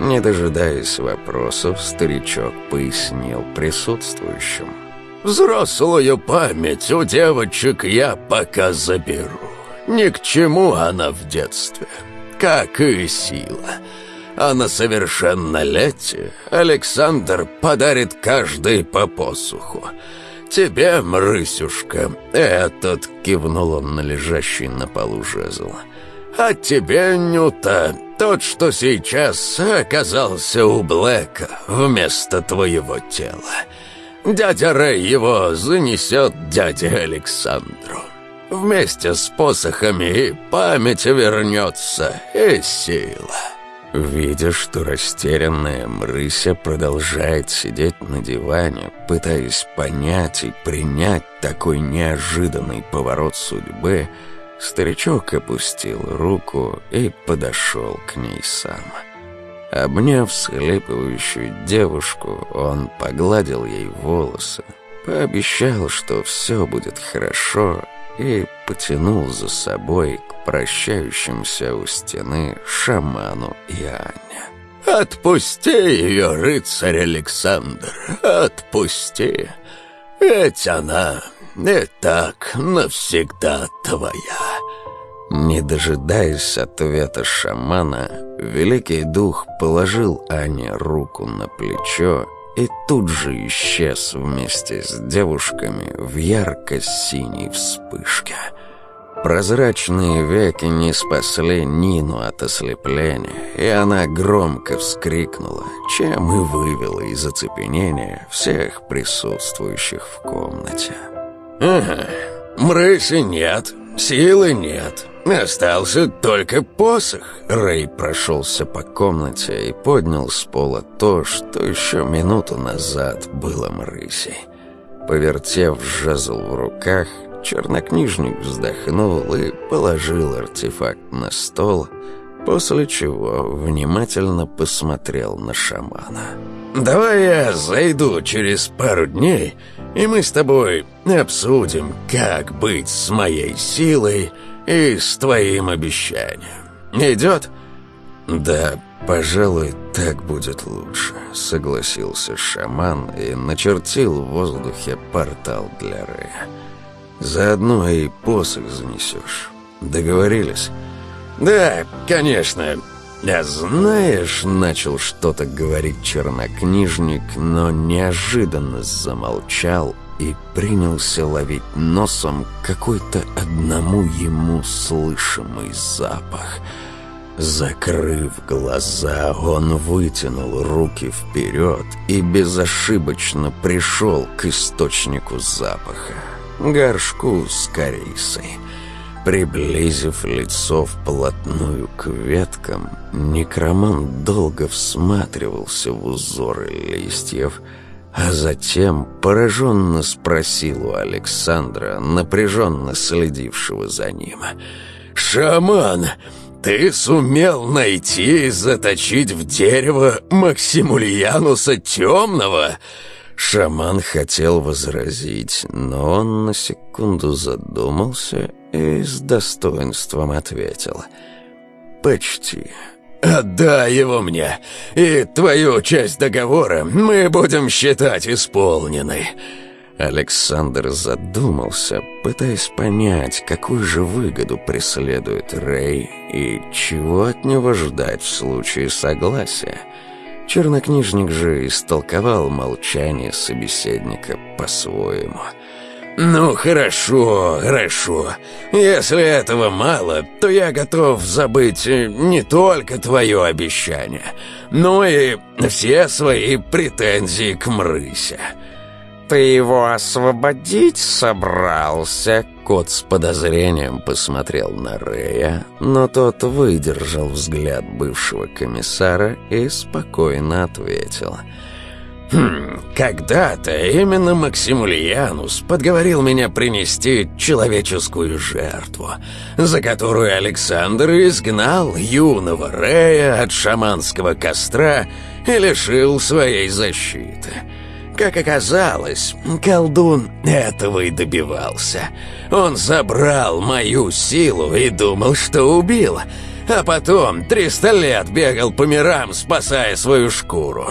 Не дожидаясь вопросов, старичок пояснил присутствующим – Взрослую память у девочек я пока заберу. Ни к чему она в детстве, как и сила. А на совершеннолетие Александр подарит каждый по посуху. «Тебе, Мрысюшка!» — этот кивнул он на лежащий на полу жезл. «А тебе, Нюта, тот, что сейчас оказался у Блэка вместо твоего тела. Дядя Рэй его занесет дяде Александру. Вместе с посохами и память вернется, и сила». Видя, что растерянная Мрыся продолжает сидеть на диване, пытаясь понять и принять такой неожиданный поворот судьбы, старичок опустил руку и подошел к ней сам. Обняв всхлипывающую девушку, он погладил ей волосы, пообещал, что все будет хорошо, и потянул за собой к прощающимся у стены шаману и Аня. «Отпусти ее, рыцарь Александр, отпусти, ведь она не так навсегда твоя». Не дожидаясь ответа шамана, Великий Дух положил Ане руку на плечо и тут же исчез вместе с девушками в ярко-синей вспышке. Прозрачные веки не спасли Нину от ослепления, и она громко вскрикнула, чем и вывела из оцепенения всех присутствующих в комнате. «Ага, мрыси нет, силы нет», Остался только посох. Рэй прошелся по комнате и поднял с пола то, что еще минуту назад было мрыси. Повертев жезл в руках, чернокнижник вздохнул и положил артефакт на стол, после чего внимательно посмотрел на шамана. «Давай я зайду через пару дней, и мы с тобой обсудим, как быть с моей силой», и с твоим обещанием. Идет?» «Да, пожалуй, так будет лучше», — согласился шаман и начертил в воздухе портал для Рея. «Заодно и посох занесешь. Договорились?» «Да, конечно», «А знаешь...» — начал что-то говорить чернокнижник, но неожиданно замолчал, и принялся ловить носом какой-то одному ему слышимый запах. Закрыв глаза, он вытянул руки вперед и безошибочно пришел к источнику запаха — горшку с корицей. Приблизив лицо вплотную к веткам, некромант долго всматривался в узоры листьев — а затем пораженно спросил у Александра, напряженно следившего за ним. «Шаман, ты сумел найти и заточить в дерево Максимулиануса Темного?» Шаман хотел возразить, но он на секунду задумался и с достоинством ответил. «Почти». *clears throat* «Отдай его мне, и твою часть договора мы будем считать исполненной». Александр задумался, пытаясь понять, какую же выгоду преследует Рэй и чего от него ждать в случае согласия. Чернокнижник же истолковал молчание собеседника по-своему – «Ну, хорошо, хорошо. Если этого мало, то я готов забыть э, не только твое обещание, но и все свои претензии к мрысе». «Ты его освободить собрался?» Кот с подозрением посмотрел на Рея, но тот выдержал взгляд бывшего комиссара и спокойно ответил – Хм, когда-то именно Максимулианус подговорил меня принести человеческую жертву, за которую Александр изгнал юного Рея от шаманского костра и лишил своей защиты. Как оказалось, колдун этого и добивался. Он забрал мою силу и думал, что убил, а потом 300 лет бегал по мирам, спасая свою шкуру.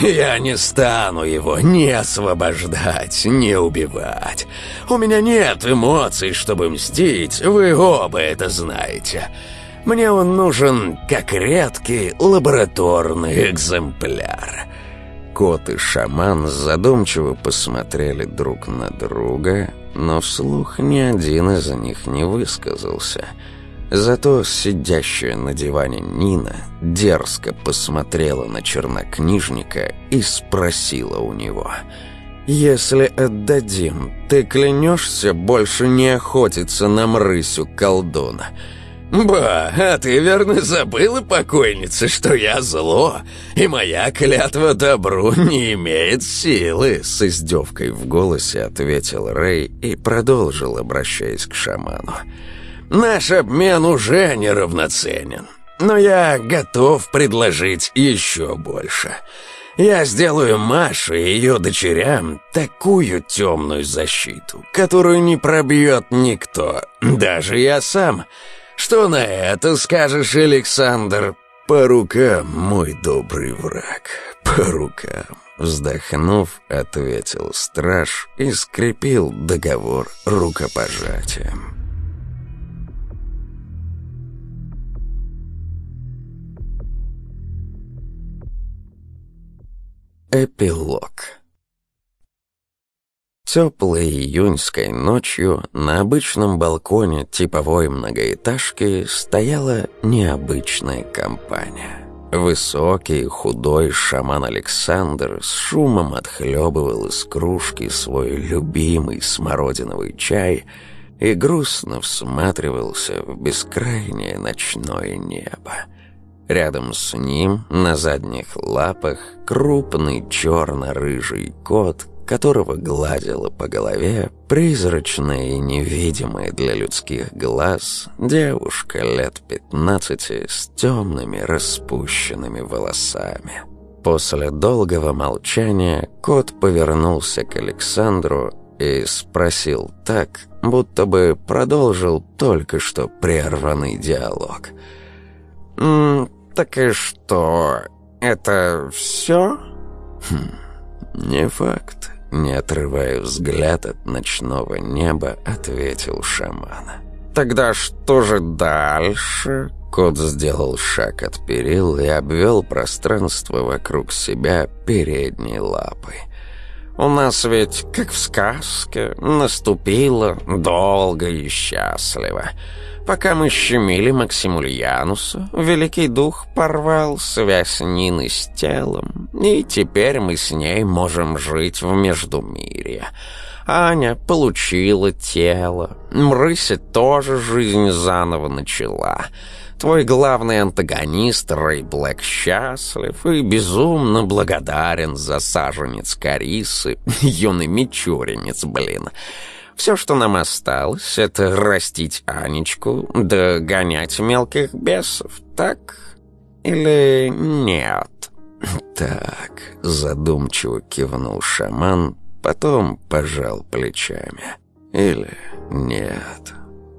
Я не стану его ни освобождать, ни убивать. У меня нет эмоций, чтобы мстить, вы оба это знаете. Мне он нужен как редкий лабораторный экземпляр». Кот и шаман задумчиво посмотрели друг на друга, но вслух ни один из них не высказался – Зато сидящая на диване Нина дерзко посмотрела на чернокнижника и спросила у него «Если отдадим, ты клянешься больше не охотиться на мрысю колдуна?» «Ба, а ты верно забыла, покойница, что я зло, и моя клятва добру не имеет силы!» С издевкой в голосе ответил Рэй и продолжил, обращаясь к шаману. Наш обмен уже неравноценен. Но я готов предложить еще больше. Я сделаю Маше и ее дочерям такую темную защиту, которую не пробьет никто, даже я сам. Что на это скажешь, Александр? По рукам, мой добрый враг, по рукам. Вздохнув, ответил страж и скрепил договор рукопожатием. Эпилог Теплой июньской ночью на обычном балконе типовой многоэтажки стояла необычная компания. Высокий, худой шаман Александр с шумом отхлебывал из кружки свой любимый смородиновый чай и грустно всматривался в бескрайнее ночное небо. Рядом с ним, на задних лапах, крупный черно-рыжий кот, которого гладила по голове призрачная и невидимая для людских глаз девушка лет 15 с темными распущенными волосами. После долгого молчания кот повернулся к Александру и спросил так, будто бы продолжил только что прерванный диалог – «Так и что? Это все?» хм, «Не факт», — не отрывая взгляд от ночного неба, ответил шаман. «Тогда что же дальше?» Кот сделал шаг от перил и обвел пространство вокруг себя передней лапой. «У нас ведь, как в сказке, наступило долго и счастливо». Пока мы щемили Максимулиануса, Великий Дух порвал связь Нины с телом, и теперь мы с ней можем жить в Междумирье. Аня получила тело, Мрыся тоже жизнь заново начала». Твой главный антагонист Рэй Блэк счастлив и безумно благодарен за саженец Карисы, *laughs* юный мичуринец, блин. Все, что нам осталось, это растить Анечку, да мелких бесов, так? Или нет?» *laughs* «Так», — задумчиво кивнул шаман, потом пожал плечами. «Или нет.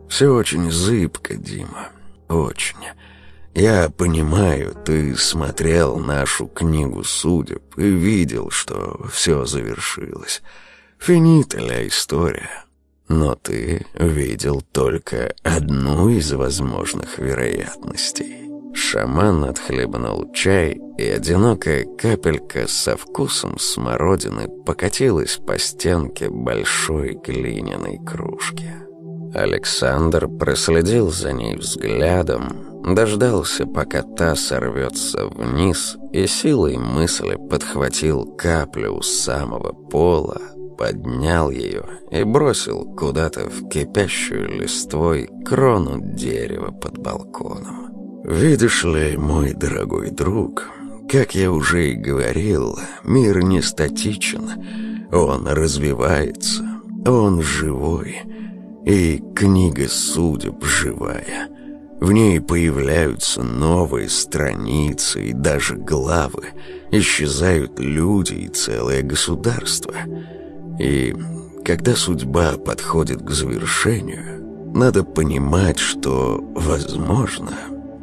Все очень зыбко, Дима, очень. Я понимаю, ты смотрел нашу книгу судеб и видел, что все завершилось. Финита ля история» но ты видел только одну из возможных вероятностей». Шаман отхлебнул чай, и одинокая капелька со вкусом смородины покатилась по стенке большой глиняной кружки. Александр проследил за ней взглядом, дождался, пока та сорвется вниз, и силой мысли подхватил каплю у самого пола, поднял ее и бросил куда-то в кипящую листвой крону дерева под балконом. «Видишь ли, мой дорогой друг, как я уже и говорил, мир не статичен, он развивается, он живой, и книга судеб живая». В ней появляются новые страницы и даже главы, исчезают люди и целое государство – и когда судьба подходит к завершению, надо понимать, что, возможно,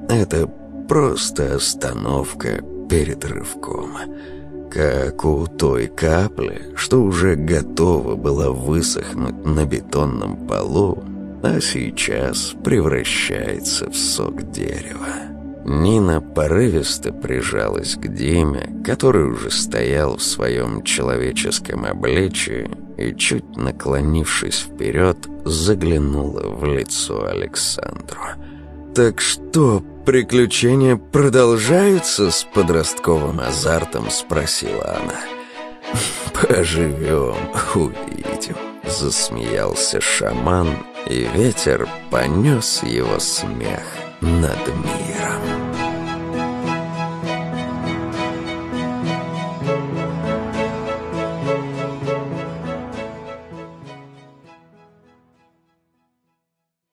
это просто остановка перед рывком. Как у той капли, что уже готова была высохнуть на бетонном полу, а сейчас превращается в сок дерева. Нина порывисто прижалась к Диме, который уже стоял в своем человеческом обличии и, чуть наклонившись вперед, заглянула в лицо Александру. «Так что, приключения продолжаются?» — с подростковым азартом спросила она. *laughs* «Поживем, увидим», — засмеялся шаман, и ветер понес его смех над миром.